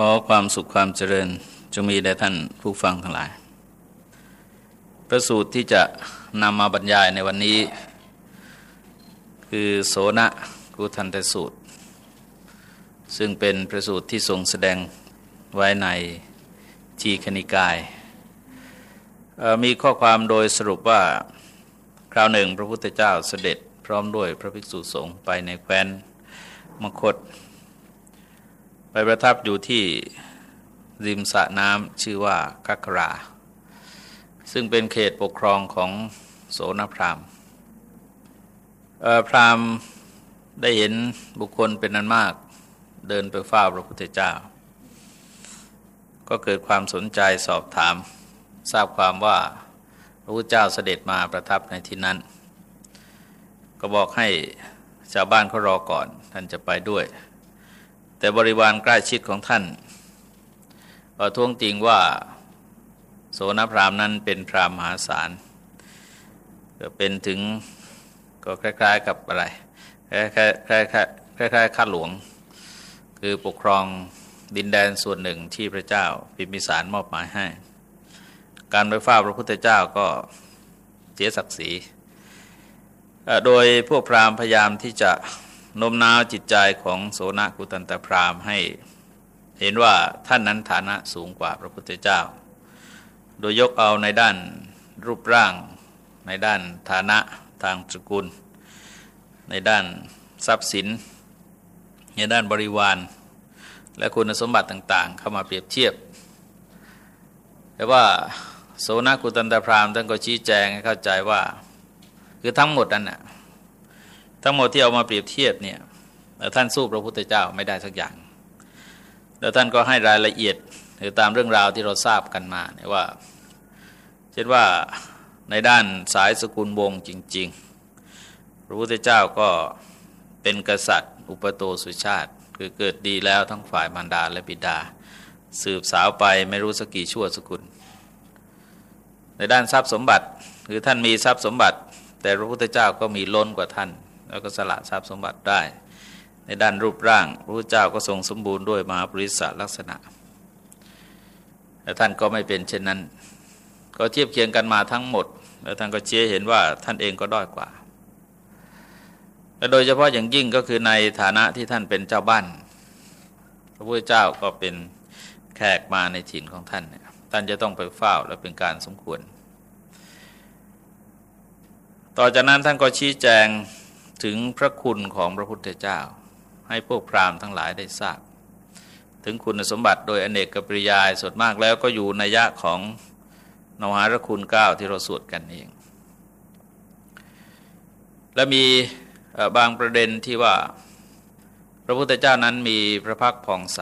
ขอความสุขความเจริญจะมีแด่ท่านผู้ฟังทั้งหลาย ประสูตรที่จะนำมาบรรยายในวันนี้ คือโสนะกุทันตสูตร ซึ่งเป็นประสูตรที่ทรงแสดงไว้ในทีคณิกาย มีข้อความโดยสรุปว่าคราวหนึ่งพระพุทธเจ้าเสด็จพร้อมด้วยพระภิกษุสงฆ์ไปในแคว้นมคต ปประทับอยู่ที่ริมสระน้ำชื่อว่ากัครา ซึ่งเป็นเขตปกครองของโสนพรามพรามได้เห็นบุคคลเป็นนันมาก เดินไปเฝ้าพระพุทธเจ้า ก็เกิดความสนใจสอบถาม ทราบความว่าพระพุทธเจ้าเสด็จมาประทับในที่นั้น ก็บอกให้ชาวบ้านเขารอก่อนท่านจะไปด้วย แต่บริวารใกล้ชิดของท่านก็ท้วงติงว่าโสนพรามนั้นเป็นพรามมหาศาลก็เป็นถึงก็คล้าย ๆ กับอะไรคล้ายๆคล้ายๆข้าหลวง คือปกครองดินแดนส่วนหนึ่งที่พระเจ้าพิมพิสารมอบหมายให้ การไปเฝ้าพระพุทธเจ้าก็เสียศักดิ์ศรีโดยพวกพราหมณ์พยายามที่จะ น้มน้าวจิตใจของโสนกุตันตพรามให้ เห็นว่าท่านนั้นฐานะสูงกว่าพระพุทธเจ้า โดยยกเอาในด้านรูปร่าง ในด้านฐานะทางสกุล ในด้านทรัพย์สิน ในด้านบริวาร และคุณสมบัติต่างๆ เข้ามาเปรียบเทียบ แต่ว่าโสนกุตันตพรามท่านก็ชี้แจงให้เข้าใจว่า คือทั้งหมดนั้นน่ะ ทั้งหมดที่เอามาเปรียบเทียบเนี่ยท่านสู้พระพุทธเจ้าไม่ได้สักอย่าง แล้วท่านก็ให้รายละเอียดหรือตามเรื่องราวที่เราทราบกันมาเนี่ยว่า เช่นว่าในด้านสายสกุลวงจริง ๆ พระพุทธเจ้าก็เป็นกษัตริย์ อุปโตสุชาติ คือเกิดดีแล้วทั้งฝ่ายมารดาและบิดา สืบสาวไปไม่รู้สกี่ชั่วสกุล ในด้านทรัพย์สมบัติ คือท่านมีทรัพย์สมบัติ แต่พระพุทธเจ้าก็มีล้นกว่าท่าน แล้วก็สละทรัพย์สมบัติได้ ในด้านรูปร่างพระเจ้าก็ทรงสมบูรณ์ด้วยมหาปริศลักษณะแต่ท่านก็ไม่เป็นเช่นนั้น ก็เทียบเคียงกันมาทั้งหมด แล้วท่านก็เชี้เห็นว่าท่านเองก็ด้อยกว่าและโดยเฉพาะอย่างยิ่งก็คือในฐานะที่ท่านเป็นเจ้าบ้าน พระพุทธเจ้าก็เป็นแขกมาในถิ่นของท่าน ท่านจะต้องไปเฝ้าและเป็นการสมควร ต่อจากนั้นท่านก็ชี้แจง ถึงพระคุณของพระพุทธเจ้า ให้พวกพราหมณ์ทั้งหลายได้ทราบ ถึงคุณสมบัติโดยอเนกกปริยายส่วนมากแล้วก็อยู่ในยะของนวหารคุณเก้าที่เราสวดกันเอง และมีบางประเด็นที่ว่า พระพุทธเจ้านั้นมีพระพักผ่องใส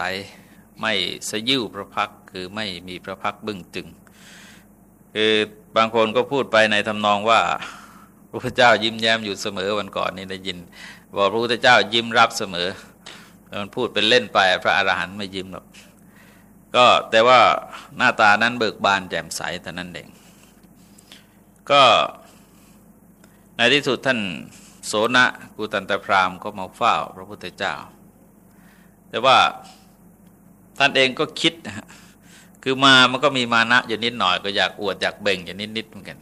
ไม่สยิ้วพระพักคือไม่มีพระพักบึ้งตึงคือบางคนก็พูดไปในทำนองว่า พระพุทธเจ้ายิ้มแย้มอยู่เสมอวันก่อนนี่ได้ยินบอกพระพุทธเจ้ายิ้มรับเสมอมันพูดเป็นเล่นไปพระอรหันต์ไม่ยิ้มหรอกก็แต่ว่าหน้าตานั้นเบิกบานแจ่มใสแต่นั้นเองก็ในที่สุดท่านโสนะกุตันตพรามก็มาเฝ้าพระพุทธเจ้า แต่ว่าท่านเองก็คิด คือมามันก็มีมานะอยู่นิดหน่อยก็อยากอวดอยากเบ่งอยู่นิดๆเหมือนกัน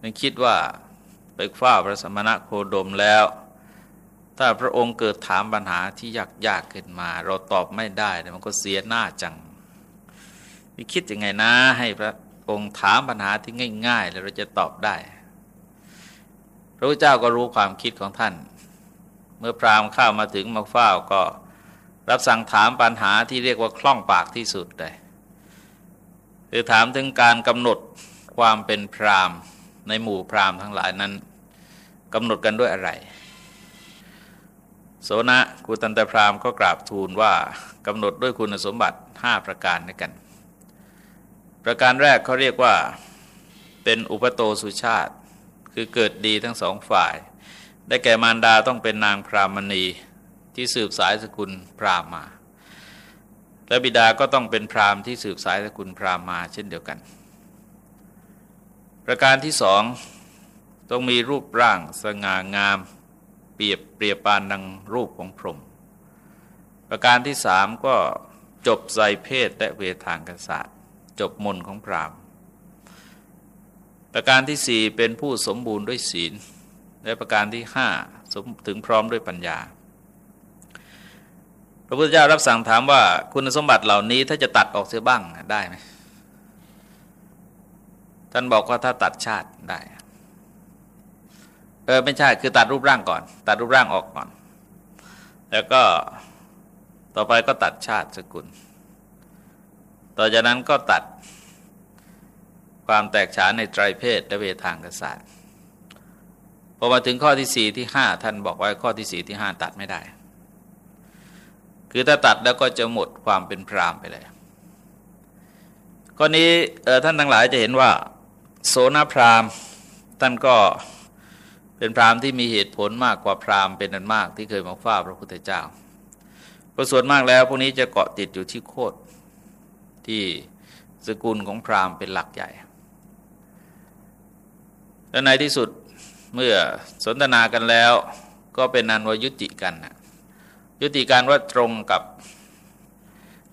มันคิดว่าไปเฝ้าพระสมณะโคดมแล้ว ถ้าพระองค์เกิดถามปัญหาที่ยากยากขึ้นมา เราตอบไม่ได้มันก็เสียหน้าจังมีคิดยังไงนะให้พระองค์ถามปัญหาที่ง่าย ๆ แล้วเราจะตอบได้ พระเจ้าก็รู้ความคิดของท่าน เมื่อพราหมณ์เข้ามาถึงมาเฝ้าก็รับสั่งถามปัญหาที่เรียกว่าคล่องปากที่สุดเลยคือถามถึงการกำหนดความเป็นพราหมณ์ ในหมู่พราหมณ์ทั้งหลายนั้นกำหนดกันด้วยอะไร โสนะกุตันตพราหมณ์ก็กราบทูลว่ากำหนดด้วยคุณสมบัติ 5 ประการด้วยกัน ประการแรกเขาเรียกว่าเป็นอุปโตสุชาติ คือเกิดดีทั้งสองฝ่าย ได้แก่มารดาต้องเป็นนางพรามณีที่สืบสายสกุลพราหมมาและบิดาก็ต้องเป็นพราหมณ์ที่สืบสายสกุลพราหมมาเช่นเดียวกัน ประการที่สองต้องมีรูปร่างสง่างาม เปรียบเปรียบปานดังรูปของพรหมประการที่สามก็จบใจเพศและเวทางกษัตริย์ จบมนของพรามประการที่สี่เป็นผู้สมบูรณ์ด้วยศีล และประการที่ห้าถึงพร้อมด้วยปัญญา พระพุทธเจ้ารับสั่งถามว่าคุณสมบัติเหล่านี้ถ้าจะตัดออกเสียบ้างได้ไหม ท่านบอกว่าถ้าตัดชาติได้ เออไม่ใช่คือตัดรูปร่างก่อน ตัดรูปร่างออกก่อน แล้วก็ต่อไปก็ตัดชาติสกุล ต่อจากนั้นก็ตัดความแตกฉานในไตรเพศและเวทางกษัตริย์พอมาถึงข้อที่สี่ที่ห้าท่านบอกว่าข้อที่สี่ที่ห้าตัดไม่ได้ คือถ้าตัดแล้วก็จะหมดความเป็นพรามไปเลยข้อนี้ท่านทั้งหลายจะเห็นว่า โสนพราหมณ์ท่านก็เป็นพราหมณ์ที่มีเหตุผลมากกว่าพราหมณ์เป็นนันมากที่เคยมาฟ้าพระพุทธเจ้าเพราะส่วนมากแล้วพวกนี้จะเกาะติดอยู่ที่โคดที่สกุลของพราหมณ์เป็นหลักใหญ่ และในที่สุดเมื่อสนทนากันแล้วก็เป็นนันวยุติกันนะยุติการว่าตรงกับ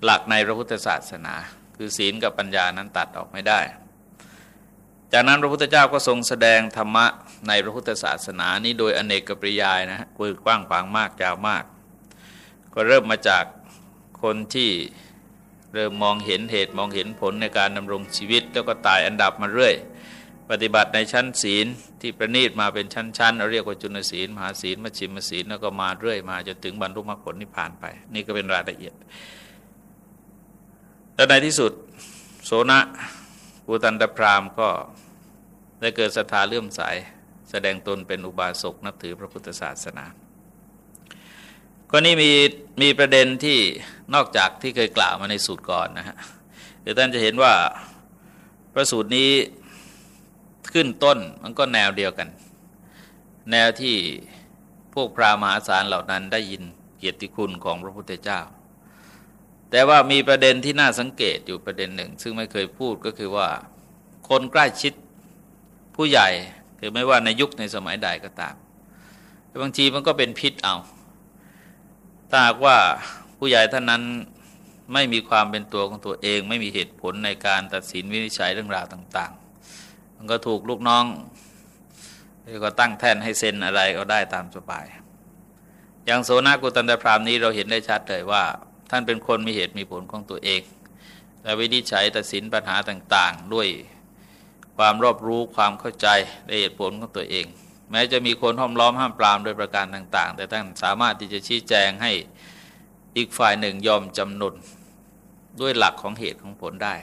หลักในพระพุทธศาสนา คือศีลกับปัญญานั้นตัดออกไม่ได้ จากนั้นพระพุทธเจ้าก็ทรงแสดงธรรมะในพระพุทธศาสนานี้โดยอเนกกปริยายนะฮะกว้างขวางมากยาวมาก ก็เริ่มมาจากคนที่เริ่มมองเห็นเหตุมองเห็นผลในการดำรงชีวิต แล้วก็ตายอันดับมาเรื่อย ปฏิบัติในชั้นศีลที่ประณีตมาเป็นชั้นๆเราเรียกว่าจุลศีลมหาศีลมชิมศีลแล้วก็มาเรื่อยมาจนถึงบรรลุมรรคผลนิพพานไป นี่ก็เป็นรายละเอียดและในที่สุดโสนะ ปูตันตพรามก็ได้เกิดศรัทธาเลื่อมใส แสดงตนเป็นอุบาสกนับถือพระพุทธศาสนาก็นี้มีมีประเด็นที่นอกจากที่เคยกล่าวมาในสูตรก่อนนะฮะเดี๋ยวท่านจะเห็นว่าพระสูตรนี้ขึ้นต้นมันก็แนวเดียวกัน แนวที่พวกพระมหาศาลเหล่านั้นได้ยินเกียรติคุณของพระพุทธเจ้า แต่ว่ามีประเด็นที่น่าสังเกตอยู่ประเด็นหนึ่ง ซึ่งไม่เคยพูดก็คือว่า คนใกล้ชิดผู้ใหญ่คือไม่ว่าในยุคในสมัยใดก็ตามบางทีมันก็เป็นพิษเอาถ้าหากว่าผู้ใหญ่ท่านนั้นไม่มีความเป็นตัวของตัวเอง ไม่มีเหตุผลในการตัดสินวินิจฉัยเรื่องราวต่าง ๆ มันก็ถูกลูกน้องก็ตั้งแท่นให้เซ็นอะไรก็ได้ตามสบาย อย่างโซนากุตันตพรามนี้เราเห็นได้ชัดเลยว่า ท่านเป็นคนมีเหตุมีผลของตัวเอง และวินิจฉัยตัดสินปัญหาต่าง ๆ ด้วยความรอบรู้ความเข้าใจในเหตุผลของตัวเอง แม้จะมีคนห้อมล้อมห้ามปรามโดยประการต่าง ๆ แต่ท่านสามารถที่จะชี้แจงให้อีกฝ่ายหนึ่งยอมจำนนด้วยหลักของเหตุของผลได้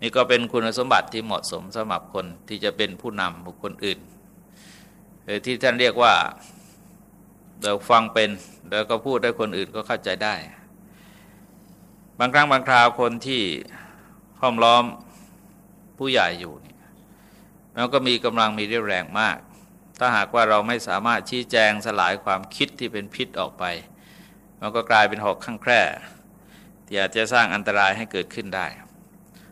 นี่ก็เป็นคุณสมบัติที่เหมาะสมสำหรับคนที่จะเป็นผู้นำบุคคลอื่นที่ท่านเรียกว่าเราฟังเป็นแล้วก็พูดได้คนอื่นก็เข้าใจได้ บางครั้งบางคราวคนที่ห้อมล้อมผู้ใหญ่อยู่เนี่ยมันก็มีกำลังมีเรี่ยวแรงมาก ถ้าหากว่าเราไม่สามารถชี้แจงสลายความคิดที่เป็นพิษออกไป มันก็กลายเป็นหอกข้างแคร่ที่อาจจะสร้างอันตรายให้เกิดขึ้นได้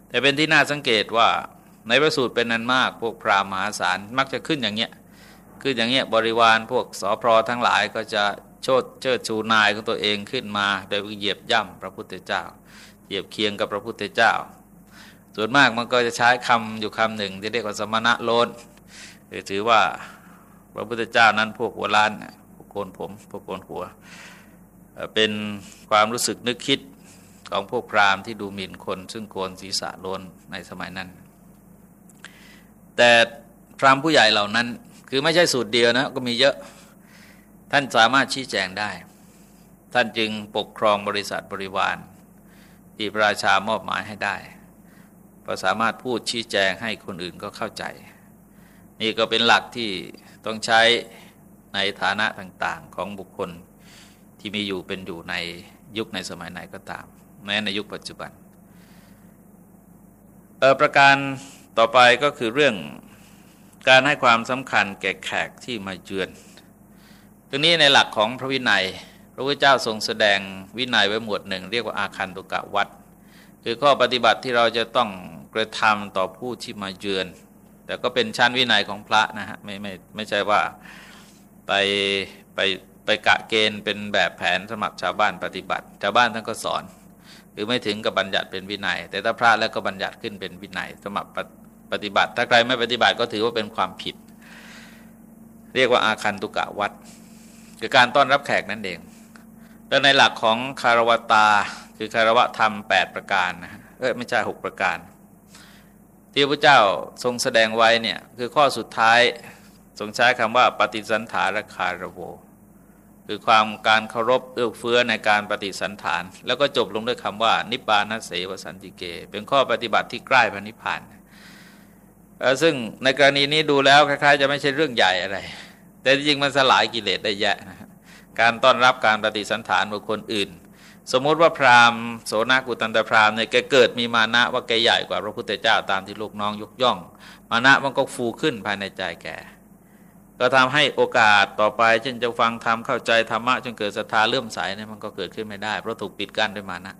แต่เป็นที่น่าสังเกตว่าในประสูตรเป็นนันมาก พวกพราหมณ์มหาศาลมักจะขึ้นอย่างเงี้ย ขึ้นอย่างเงี้ยบริวารพวกสอพรทั้งหลายก็จะ โชดเชิดชูนายของตัวเองขึ้นมา โดยเหยียบย่ำพระพุทธเจ้า เหยียบเคียงกับพระพุทธเจ้า ส่วนมากมันก็จะใช้คำอยู่คำหนึ่ง ที่เรียกว่าสมณะโลนถือว่าพระพุทธเจ้านั้นพวกหัวล้านพวกโกนผมพวกโกนหัว เป็นความรู้สึกนึกคิดของพวกพราหมณ์ที่ดูหมิ่นคน ซึ่งโกนศีรษะโลนในสมัยนั้น แต่พราหมณ์ผู้ใหญ่เหล่านั้น คือไม่ใช่สูตรเดียวนะก็มีเยอะ ท่านสามารถชี้แจงได้ ท่านจึงปกครองบริษัทบริวารที่พระราชามอบหมายให้ได้ก็สามารถพูดชี้แจงให้คนอื่นก็เข้าใจ นี่ก็เป็นหลักที่ต้องใช้ในฐานะต่างๆของบุคคลที่มีอยู่เป็นอยู่ในยุคในสมัยไหนก็ตาม แม้ในยุคปัจจุบันประการต่อไปก็คือเรื่องการให้ความสำคัญแก่แขกที่มาเยือน ตรงนี้ในหลักของพระวินัย พระพุทธเจ้าทรงแสดงวินัยไว้หมวดหนึ่ง เรียกว่าอาคันตุกะวัดคือข้อปฏิบัติที่เราจะต้องกระทำต่อผู้ที่มาเยือน แต่ก็เป็นชั้นวินัยของพระนะฮะไม่ไม่ไม่ใช่ว่าไปไปไปกะเกณฑ์เป็นแบบแผนสมัครชาวบ้านปฏิบัติ ชาวบ้านท่านก็สอนคือไม่ถึงกับบัญญัติเป็นวินัย แต่ถ้าพระแล้วก็บัญญัติขึ้นเป็นวินัยสมัครปฏิบัติ ถ้าใครไม่ปฏิบัติก็ถือว่าเป็นความผิด เรียกว่าอาคันตุกะวัด คือการต้อนรับแขกนั่นเองแล้วในหลักของคารวตา คือคารวะธรรม 8 ประการนะเออไม่ใช่ 6 ประการ ที่พระเจ้าทรงแสดงไว้เนี่ยคือข้อสุดท้ายทรงใช้คำว่าปฏิสันถารคารโวคือความการเคารพเอื้อเฟื้อในการปฏิสันฐาน แล้วก็จบลงด้วยคำว่า นิปานัเสวสันติเก เป็นข้อปฏิบัติที่ใกล้พระนิพพานซึ่งในกรณีนี้ดูแล้วคล้ายๆ จะไม่ใช่เรื่องใหญ่อะไร แต่จริงมันสลายกิเลสได้แยะนะการต้อนรับการปฏิสันฐานบุคคลอื่น สมมุติว่าพราหมณ์โสนากุตันตพราหมณ์เนี่ยแกเกิดมีมานะว่าแกใหญ่กว่าพระพุทธเจ้าตามที่ลูกน้องยกย่อง มานะมันก็ฟูขึ้นภายในใจแกก็ทำให้โอกาสต่อไปเช่นจะฟังธรรมเข้าใจธรรมะจนเกิดศรัทธาเลื่อมใสเนี่ยมันก็เกิดขึ้นไม่ได้เพราะถูกปิดกั้นด้วยมานะ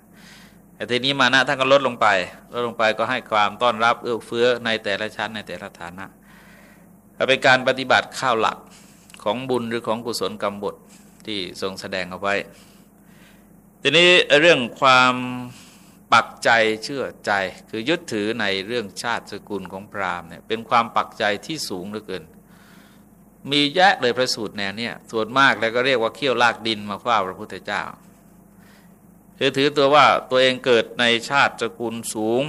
แต่ทีนี้มานะท่านก็ลดลงไปลดลงไปก็ให้ความต้อนรับเอื้อเฟื้อในแต่ละชั้นในแต่ละฐานะเป็นการปฏิบัติข้าวหลัก ของบุญหรือของกุศลกรรมบทที่ทรงแสดงเอาไว้ ทีนี้เรื่องความปักใจเชื่อใจคือยึดถือในเรื่องชาติสกุลของพราหมณ์เนี่ยเป็นความปักใจที่สูงเหลือเกิน มีแยะเลยพระสูตรแนวเนี่ยส่วนมากแล้วก็เรียกว่าเขี้ยวลากดินมาคว้าพระพุทธเจ้า คือถือตัวว่าตัวเองเกิดในชาติสกุลสูง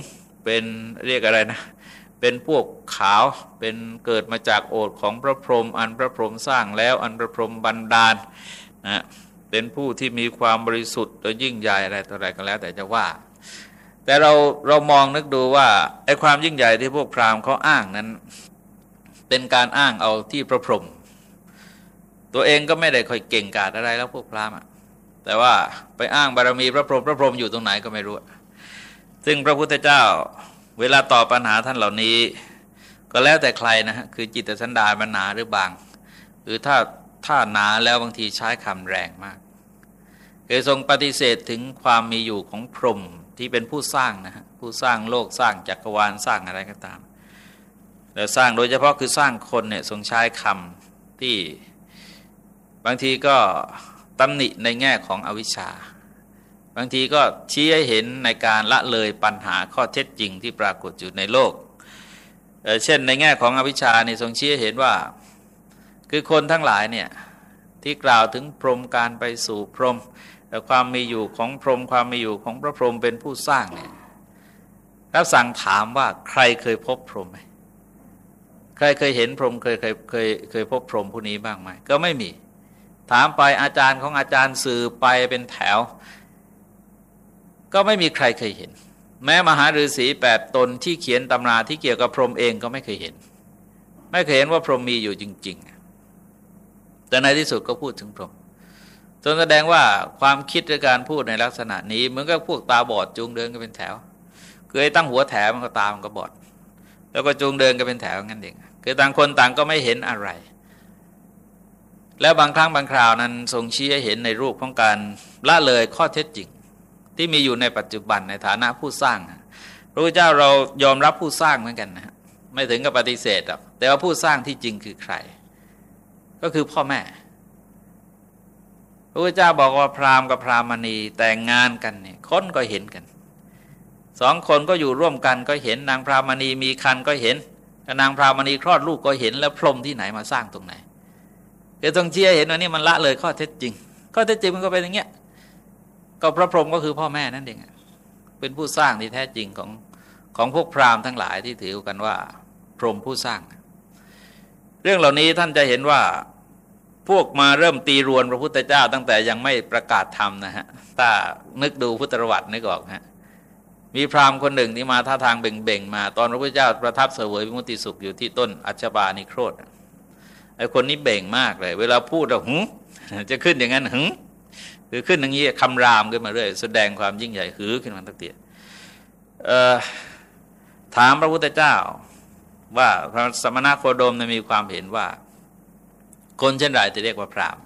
เป็นเรียกอะไรนะ เป็นพวกขาวเป็นเกิดมาจากโอทของพระพรหมอันพระพรหมสร้างแล้วอันพระพรหมบันดาลนะเป็นผู้ที่มีความบริสุทธิ์และยิ่งใหญ่อะไรต่ออะไรก็แล้ว แต่จะว่า แต่เราเรามองนึกดูว่าไอ้ความยิ่งใหญ่ที่พวกพราหมณ์เขาอ้างนั้น เป็นการอ้างเอาที่พระพรหมตัวเองก็ไม่ได้ค่อยเก่งกาจอะไรแล้วพวกพราหมณ์แต่ว่าไปอ้างบารมีพระพรหมพระพรหมอยู่ตรงไหนก็ไม่รู้ ซึ่งพระพุทธเจ้า เวลาตอบปัญหาท่านเหล่านี้ ก็แล้วแต่ใครนะฮะคือจิตสันดานมันหนาหรือบางหรือถ้าถ้าหนาแล้วบางทีใช้คำแรงมากเคยทรงปฏิเสธถึงความมีอยู่ของพรหมที่เป็นผู้สร้างนะฮะผู้สร้างโลกสร้างจักรวาลสร้างอะไรก็ตาม แล้วสร้างโดยเฉพาะคือสร้างคนเนี่ยทรงใช้คำที่บางทีก็ตำหนิในแง่ของอวิชชา บางทีก็ชี้ให้เห็นในการละเลยปัญหาข้อเท็จจริงที่ปรากฏอยู่ในโลกเช่นในแง่ของอวิชชาเนี่ยทรงชี้ให้เห็นว่า คือคนทั้งหลายเนี่ยที่กล่าวถึงพรหมการไปสู่พรหมความมีอยู่ของพรหมความมีอยู่ของพระพรหมเป็นผู้สร้างเนี่ยรับสั่งถามว่าใครเคยพบพรหมไหมใครเคยเห็นพรหมเคยเคยเคยเคยพบพรหมผู้นี้บ้างไหมก็ไม่มี ถามไปอาจารย์ของอาจารย์สื่อไปเป็นแถว ก็ไม่มีใครเคยเห็น แม้มหาฤาษีแปดตนที่เขียนตำราที่เกี่ยวกับพรหมเองก็ไม่เคยเห็น ไม่เคยเห็นว่าพรหมมีอยู่จริง ๆ แต่ในที่สุดก็พูดถึงพรหมจนแสดงว่าความคิดในการพูดในลักษณะนี้เหมือนกับพวกตาบอดจูงเดินกันเป็นแถวคือไอ้ตั้งหัวแถวมันก็ตามันก็บอด แล้วก็จูงเดินกันเป็นแถวงั้นเองคือต่างคนต่างก็ไม่เห็นอะไร แล้วบางครั้งบางคราวนั้นทรงชี้ให้เห็นในรูปของการละเลยข้อเท็จจริง ที่มีอยู่ในปัจจุบันในฐานะผู้สร้าง พระพุทธเจ้าเรายอมรับผู้สร้างเหมือนกันนะไม่ถึงกับปฏิเสธหรอกแต่ว่าผู้สร้างที่จริงคือใคร ก็คือพ่อแม่ พระพุทธเจ้าบอกว่าพราหมณ์กับพราหมณีแต่งงานกันเนี่ยคนก็เห็นกันสองคนก็อยู่ร่วมกันก็เห็นนางพราหมณีมีคันก็เห็นนางพราหมณีคลอดลูกก็เห็นแล้วพรมที่ไหนมาสร้างตรงไหนเดี๋ยวต้องเชียเห็นว่านี่มันละเลยข้อเท็จจริง ข้อเท็จจริงมันก็เป็นอย่างเงี้ย ก็พระพรหมก็คือพ่อแม่นั่นเองเป็นผู้สร้างที่แท้จริงของของพวกพราหมณ์ทั้งหลายที่ถือกันว่า พรหมผู้สร้าง เรื่องเหล่านี้ท่านจะเห็นว่าพวกมาเริ่มตีรวนพระพุทธเจ้า ตั้งแต่ยังไม่ประกาศธรรมนะฮะถ้านึกดูพุทธประวัตินึกออกฮะมีพราหมณ์คนหนึ่งที่มาท่าทางเบ่งๆมา ตอนพระพุทธเจ้าประทับเสวยวิมุติสุขอยู่ที่ต้นอัจฉบานิโครธไอ้คนนี้เบ่งมากเลย เวลาพูดเราหึจะขึ้นอย่างนั้นหึ คือขึ้นอย่างนี้คำรามขึ้นมาเรื่อยแสดงความยิ่งใหญ่หือขึ้นมาตั้งเตียถามพระพุทธเจ้าว่าพระสมณะโคดมมีความเห็นว่า คนเช่นไรจะเรียกว่าพราม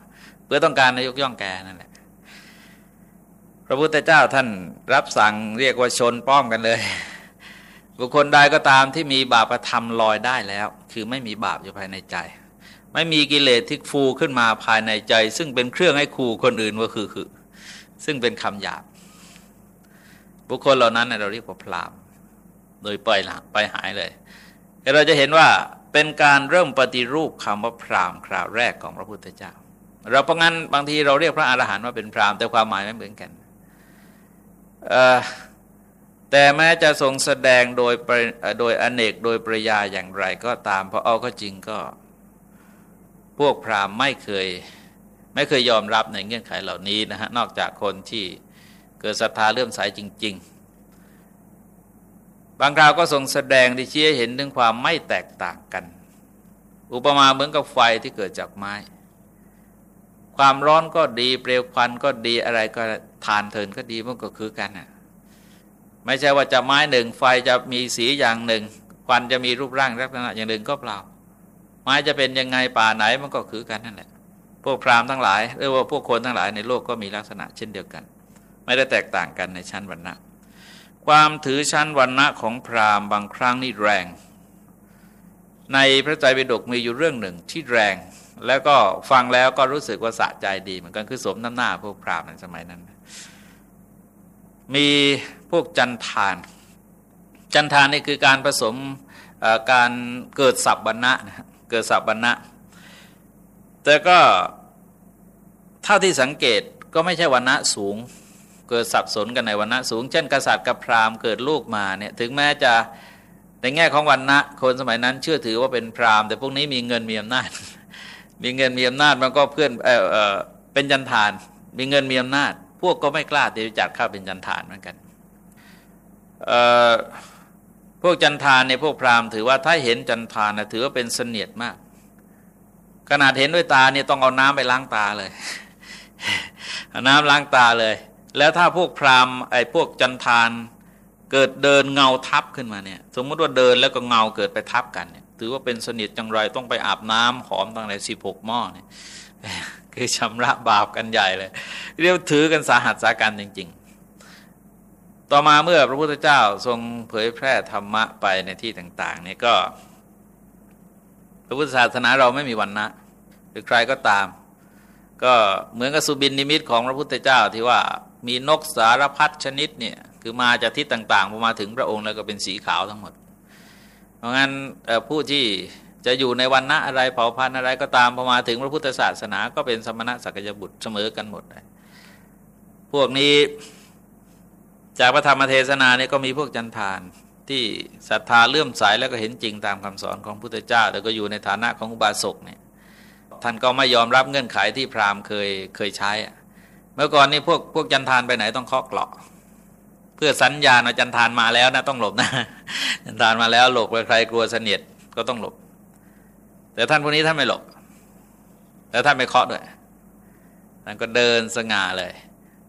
เพื่อต้องการนายกย่องแกนั่นแหละพระพุทธเจ้าท่านรับสั่งเรียกว่าชนป้อมกันเลย บุคคลใดก็ตามที่มีบาปธรรมลอยได้แล้ว คือไม่มีบาปอยู่ภายในใจ ไม่มีกิเลสที่ฟูขึ้นมาภายในใจ ซึ่งเป็นเครื่องให้ขู่คนอื่นว่าคือคือ ซึ่งเป็นคำหยาบ บุคคลเหล่านั้นเราเรียกว่าพรามโดยปล่อยหลังไปหายเลยเราจะเห็นว่าเป็นการเริ่มปฏิรูปคำว่าพรามคราวแรกของพระพุทธเจ้า เราเพราะงั้นบางทีเราเรียกพระอรหันต์ว่าเป็นพรามแต่ความหมายไม่เหมือนกันแต่แม้จะทรงแสดงโดยโดยอเนกโดยปริยาอย่างไรก็ตามเพราะเอาก็จริงก็ วกพราหมณ์ไม่เคยไม่เคยยอมรับในเงื่อนไขเหล่านี้นะฮะนอกจากคนที่เกิดศรัทธาเลื่อมใสจริง ๆ บางคราวก็ทรงแสดงที่ชี้เห็นถึงความไม่แตกต่างกัน อุปมาเหมือนกับไฟที่เกิดจากไม้ ความร้อนก็ดีเปลวควันก็ดีอะไรก็ทานเทินก็ดีมันก็คือกันอะไม่ใช่ว่าจะไม้หนึ่งไฟจะมีสีอย่างหนึ่งควันจะมีรูปร่างลักษณะอย่างหนึ่งก็เปล่า ไม้จะเป็นยังไงป่าไหนมันก็คือกันนั่นแหละ พวกพราหมณ์ทั้งหลายหรือว่าพวกคนทั้งหลายในโลกก็มีลักษณะเช่นเดียวกัน ไม่ได้แตกต่างกันในชั้นวรรณะ ความถือชั้นวรรณะของพราหมณ์บางครั้งนี่แรง ในพระไตรปิฎกมีอยู่เรื่องหนึ่งที่แรง แล้วก็ฟังแล้วก็รู้สึกว่าสะใจดีเหมือนกันคือสมน้ำหน้าพวกพราหมณ์ในสมัยนั้น มีพวกจันทาน จันทานนี่คือการผสมการเกิดสับวรรณะ เกิดสับวรรณะแต่ก็เท่าที่สังเกตก็ไม่ใช่วันณะสูง เกิดสับสนกันในวันณะสูง เช่น กษัตริย์กับพราหมณ์เกิดลูกมาเนี่ยถึงแม้จะในแง่ของวันณะคนสมัยนั้นเชื่อถือว่าเป็นพราหมณ์แต่พวกนี้มีเงินมีอำนาจ มีเงินมีอำนาจมันก็เพื่อนเออเออเป็นจันทาน มีเงินมีอำนาจ พวกก็ไม่กล้าที่จะจัดเข้าเป็นจันทานเหมือนกันเออ พวกจันทานในพวกพราหมณ์ถือว่าถ้าเห็นจันทานนะถือว่าเป็นเสนียดมาก ขนาดเห็นด้วยตาเนี่ยต้องเอาน้ำไปล้างตาเลยเอาน้ำล้างตาเลย แล้วถ้าพวกพราหมณ์ไอ้พวกจันทานเกิดเดินเงาทับขึ้นมาเนี่ยสมมติว่าเดินแล้วก็เงาเกิดไปทับกันเนี่ยถือว่าเป็นสนิทจังไรต้องไปอาบน้ำหอมตั้งแต่สิบหกหม้อเนี่ยคือชำระบาปกันใหญ่เลย เรียกถือกันสาหัสสาการจริง ๆ ต่อมาเมื่อพระพุทธเจ้าทรงเผยแพร่ธรรมะไปในที่ต่าง ๆ เนี่ยก็ พระพุทธศาสนาเราไม่มีวันนะหรือใครก็ตาม ก็เหมือนกับสุบินนิมิตของพระพุทธเจ้าที่ว่ามีนกสารพัดชนิดเนี่ยคือมาจากทิศต่างๆพอมาถึงพระองค์แล้วก็เป็นสีขาวทั้งหมด เพราะงั้นผู้ที่จะอยู่ในวันณะอะไรเผ่าพันธุ์อะไรก็ตามพอมาถึงพระพุทธศาสนา ก็เป็นสมณะสักยบุตรเสมอกันหมด พวกนี้ จากพระธรรมเทศนาเนี่ยก็มีพวกจันทานที่ศรัทธาเลื่อมใสแล้วก็เห็นจริงตามคำสอนของพุทธเจ้า แล้วก็อยู่ในฐานะของอุบาสกเนี่ยท่านก็ไม่ยอมรับเงื่อนไขที่พราหมณ์เคยเคยใช้ เมื่อก่อนนี้พวกพวกจันทานไปไหนต้องเคาะกราะเพื่อสัญญาณว่าจันทานมาแล้วนะต้องหลบนะจันทานมาแล้วหลบใครกลัวเสนียดก็ต้องหลบ แต่ท่านพวกนี้ท่านไม่หลบแล้วท่านไม่เคาะด้วยท่านก็เดินสง่าเลย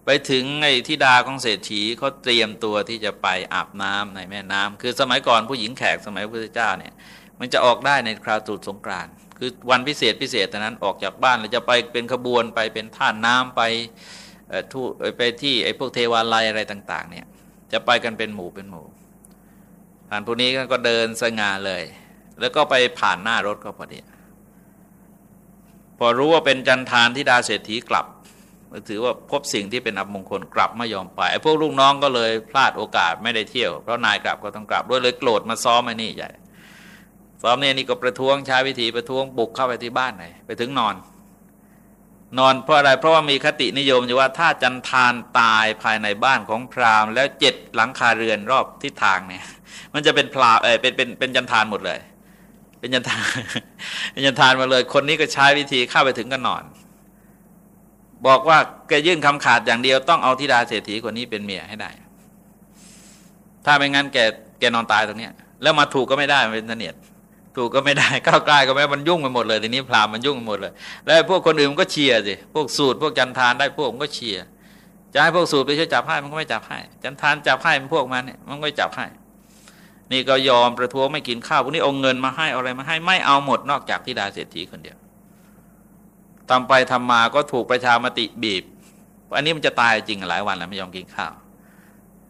ไปถึงไอ้ทิดาของเศรษฐีเขาเตรียมตัวที่จะไปอาบน้ำในแม่น้ำคือสมัยก่อนผู้หญิงแขกสมัยพระพุทธเจ้าเนี่ย มันจะออกได้ในคราวตรุษสงกรานต์คือวันพิเศษพิเศษแต่นั้นออกจากบ้านเราจะไปเป็นขบวนไปเป็นท่านน้ำไปทุไปที่ไอ้พวกเทวาลัยอะไรต่าง ๆ เนี่ย จะไปกันเป็นหมู่เป็นหมู่ผ่านพวกนี้ก็เดินสง่าเลย แล้วก็ไปผ่านหน้ารถก็พอดีพอรู้ว่าเป็นจันทานที่ดาเศรษฐีกลับ ถือว่าพบสิ่งที่เป็นอับมงคลกลับไม่ยอมไปไอ้พวกลูกน้องก็เลยพลาดโอกาสไม่ได้เที่ยวเพราะนายกลับก็ต้องกลับด้วยเลยโกรธมาซ้อมไอ้นี่ใหญ่สามเณรนี่ก็ประท้วงใช้วิธีประท้วงบุกเข้าไปที่บ้านไหนไปถึงนอน นอนเพราะอะไรเพราะว่ามีคตินิยมอยู่ว่าถ้าจันทานตายภายในบ้านของพราหมณ์แล้วเจ็ดหลังคาเรือนรอบทิศทางเนี่ยมันจะเป็นพลาเออเป็นเป็นเป็นจันทานหมดเลย เป็นจันทานเป็นจันทานมาเลย คนนี้ก็ใช้วิธีเข้าไปถึงก็นอน บอกว่าแกยื่นคำขาดอย่างเดียวต้องเอาธิดาเศรษฐีคนนี้เป็นเมียให้ได้ ถ้าไม่งั้นแกแกนอนตายตรงเนี้ย แล้วมาถูกก็ไม่ได้มันเป็นเสนียดถูกก็ไม่ได้ก้าวไกลก็ไม่มันยุ่งไปหมดเลยทีนี้พราหมณ์มันยุ่งไปหมดเลย แล้วพวกคนอื่นมันก็เชียร์สิพวกสูตรพวกจันทานได้พวกมันก็เชียร์จะให้พวกสูตรไปช่วยจับให้มันก็ไม่จับให้จันทานจับให้มันพวกมันเนี่ยมันไม่จับให้นี่ก็ยอมประท้วงไม่กินข้าวพวกนี้เอาเงินมาให้อะไรมาให้ไม่เอาหมดนอกจากที่ดาเศรษฐีคนเดียว ทำไปทำมาก็ถูกประชามติบีบ อันนี้มันจะตายจริงหลายวันแล้วไม่ยอมกินข้าว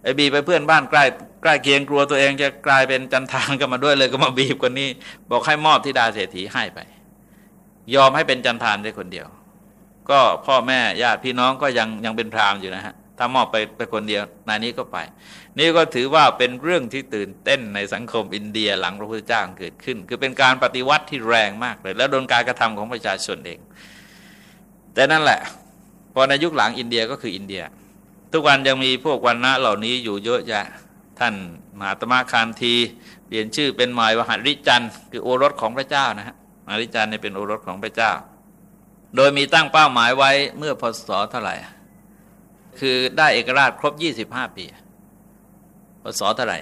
ไอ้บีไปเพื่อนบ้านใกล้ใกล้เคียงกลัวตัวเองจะกลายเป็นจันทานก็มาด้วยเลยก็มาบีบคนนี้ บอกให้มอบที่ดาเศรษฐีให้ไป ยอมให้เป็นจันทานได้คนเดียว ก็พ่อแม่ญาติพี่น้องก็ยังยังเป็นพรามอยู่นะฮะถ้ามอบไปไปคนเดียวนายนี้ก็ไป นี่ก็ถือว่าเป็นเรื่องที่ตื่นเต้นในสังคมอินเดียหลังพระพุทธเจ้าเกิดขึ้น คือเป็นการปฏิวัติที่แรงมากเลย แล้วโดนการกระทำของประชาชนเอง แต่นั่นแหละ พอในยุคหลังอินเดียก็คืออินเดีย ทุกวันยังมีพวกวันนะเหล่านี้อยู่เยอะแยะท่านมหาตมะคานที เปลี่ยนชื่อเป็นหมายวหัริจันคือโอรสของพระเจ้านะฮะมหาริจันเนี่ยเป็นโอรสของพระเจ้า โดยมีตั้งเป้าหมายไว้เมื่อพศเท่าไหร่ คือได้เอกราชครบ 25 ปีพศเท่าไหร่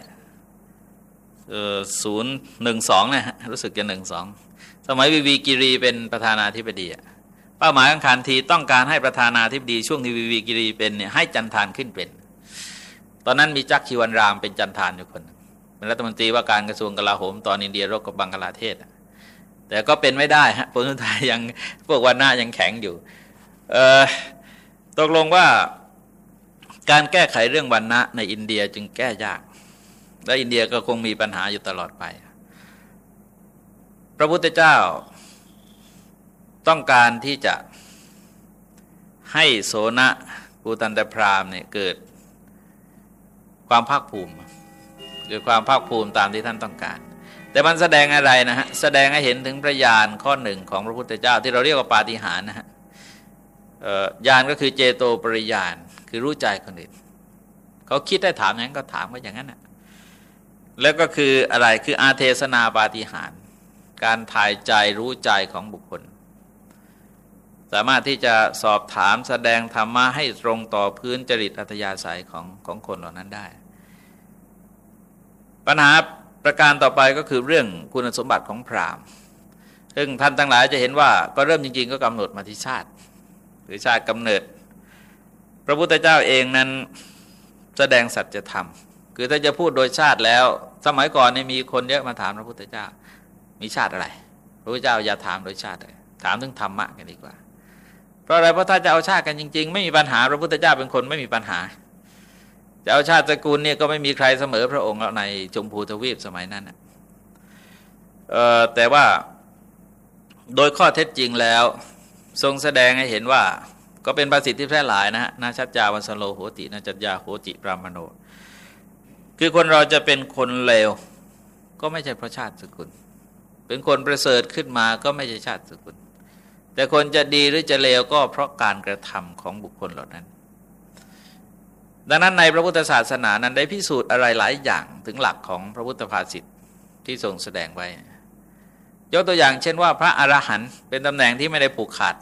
ศูนย์หนึ่งสองนะฮะรู้สึกจะหนึ่งสองสมัยวีวีกิรีเป็นประธานาธิบดี เป้าหมายของคานธีต้องการให้ประธานาธิบดีช่วงที่วีวีกิรีเป็นเนี่ยให้จัณฑาลขึ้นเป็น ตอนนั้นมีจักชีวันรามเป็นจัณฑาลอยู่คนเป็นรัฐมนตรีว่าการกระทรวงกลาโหมตอนอินเดียรบกับบังกลาเทศ แต่ก็เป็นไม่ได้ฮะผลสุดท้ายยังพวกวันหน้ายังแข็งอยู่ตกลงว่าการแก้ไขเรื่องวันณะในอินเดียจึงแก้ยาก และอินเดียก็คงมีปัญหาอยู่ตลอดไป พระพุทธเจ้า ต้องการที่จะให้โสนะปูตันตพรามเนี่ยเกิดความภาคภูมิเกิดความภาคภูมิตามที่ท่านต้องการ แต่มันแสดงอะไรนะฮะแสดงให้เห็นถึงพระญาณข้อหนึ่งของพระพุทธเจ้าที่เราเรียกว่าปาฏิหาริย์นะฮะญาณก็คือเจโตปริยานคือรู้ใจคนอื่นเขาคิดได้ถามอย่างนั้นก็ถามว่าอย่างนั้นนะแล้วก็คืออะไรคืออาเทศนาปาฏิหารการถ่ายใจรู้ใจของบุคคล สามารถที่จะสอบถามแสดงธรรมะให้ตรงต่อพื้นจริตอัตยาศัยของของคนเหล่านั้นได้ ปัญหาประการต่อไปก็คือเรื่องคุณสมบัติของพราหมณ์ ซึ่งท่านทั้งหลายจะเห็นว่าก็เริ่มจริง ๆ ก็กำหนดมาที่ชาติ หรือชาติกำเนิด พระพุทธเจ้าเองนั้นแสดงสัจธรรม คือถ้าจะพูดโดยชาติแล้ว สมัยก่อนนี่มีคนเยอะมาถามพระพุทธเจ้า มีชาติอะไร พระพุทธเจ้าอย่าถามโดยชาติเลยถามถึงธรรมะกันดีกว่า ราะอะไรเพราะถ้าจะเอาชาติกันจริง ๆ ไม่มีปัญหาพระพุทธเจ้าเป็นคนไม่มีปัญหา จะเอาชาติสกุลเนี่ยก็ไม่มีใครเสมอพระองค์ในจมพูทวีปสมัยนั้นแต่ว่าโดยข้อเท็จจริงแล้ว ทรงแสดงให้เห็นว่าก็เป็นภาษิตที่แพร่หลายนะฮะนาชัจจาวันสโลโหตินาจัจยาโหติปรามโน คือคนเราจะเป็นคนเลว ก็ไม่ใช่เพราะชาติสกุล เป็นคนประเสริฐขึ้นมาก็ไม่ใช่ชาติสกุล แต่คนจะดีหรือจะเลวก็เพราะการกระทำของบุคคลเหล่านั้น ดังนั้นในพระพุทธศาสนานั้นได้พิสูจน์อะไรหลายอย่างถึงหลักของพระพุทธภาษิตที่ทรงแสดงไว้ ยกตัวอย่างเช่นว่าพระอรหันต์เป็นตำแหน่งที่ไม่ได้ผูกขาด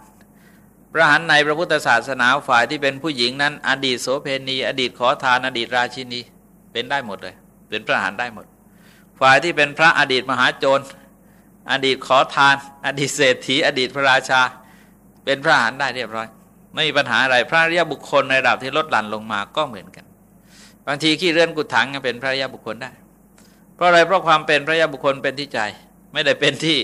พระหันในพระพุทธศาสนาฝ่ายที่เป็นผู้หญิงนั้น อดีตโสเพณี อดีตขอทานอดีตราชินีเป็นได้หมดเลย เป็นพระหันได้หมด ฝ่ายที่เป็นพระอดีตมหาโจร อดีตขอทาน อดีตเศรษฐี อดีตพระราชา เป็นพระหันได้เรียบร้อย ไม่มีปัญหาอะไรพระริยบุคคลในระดับที่ลดหลั่นลงมาก็เหมือนกัน บางทีขี้เรื่อนกุดถังเป็นพระริยบุคคลได้ เพราะอะไรเพราะความเป็นพระริยบุคคลเป็นที่ใจ ไม่ได้เป็นที่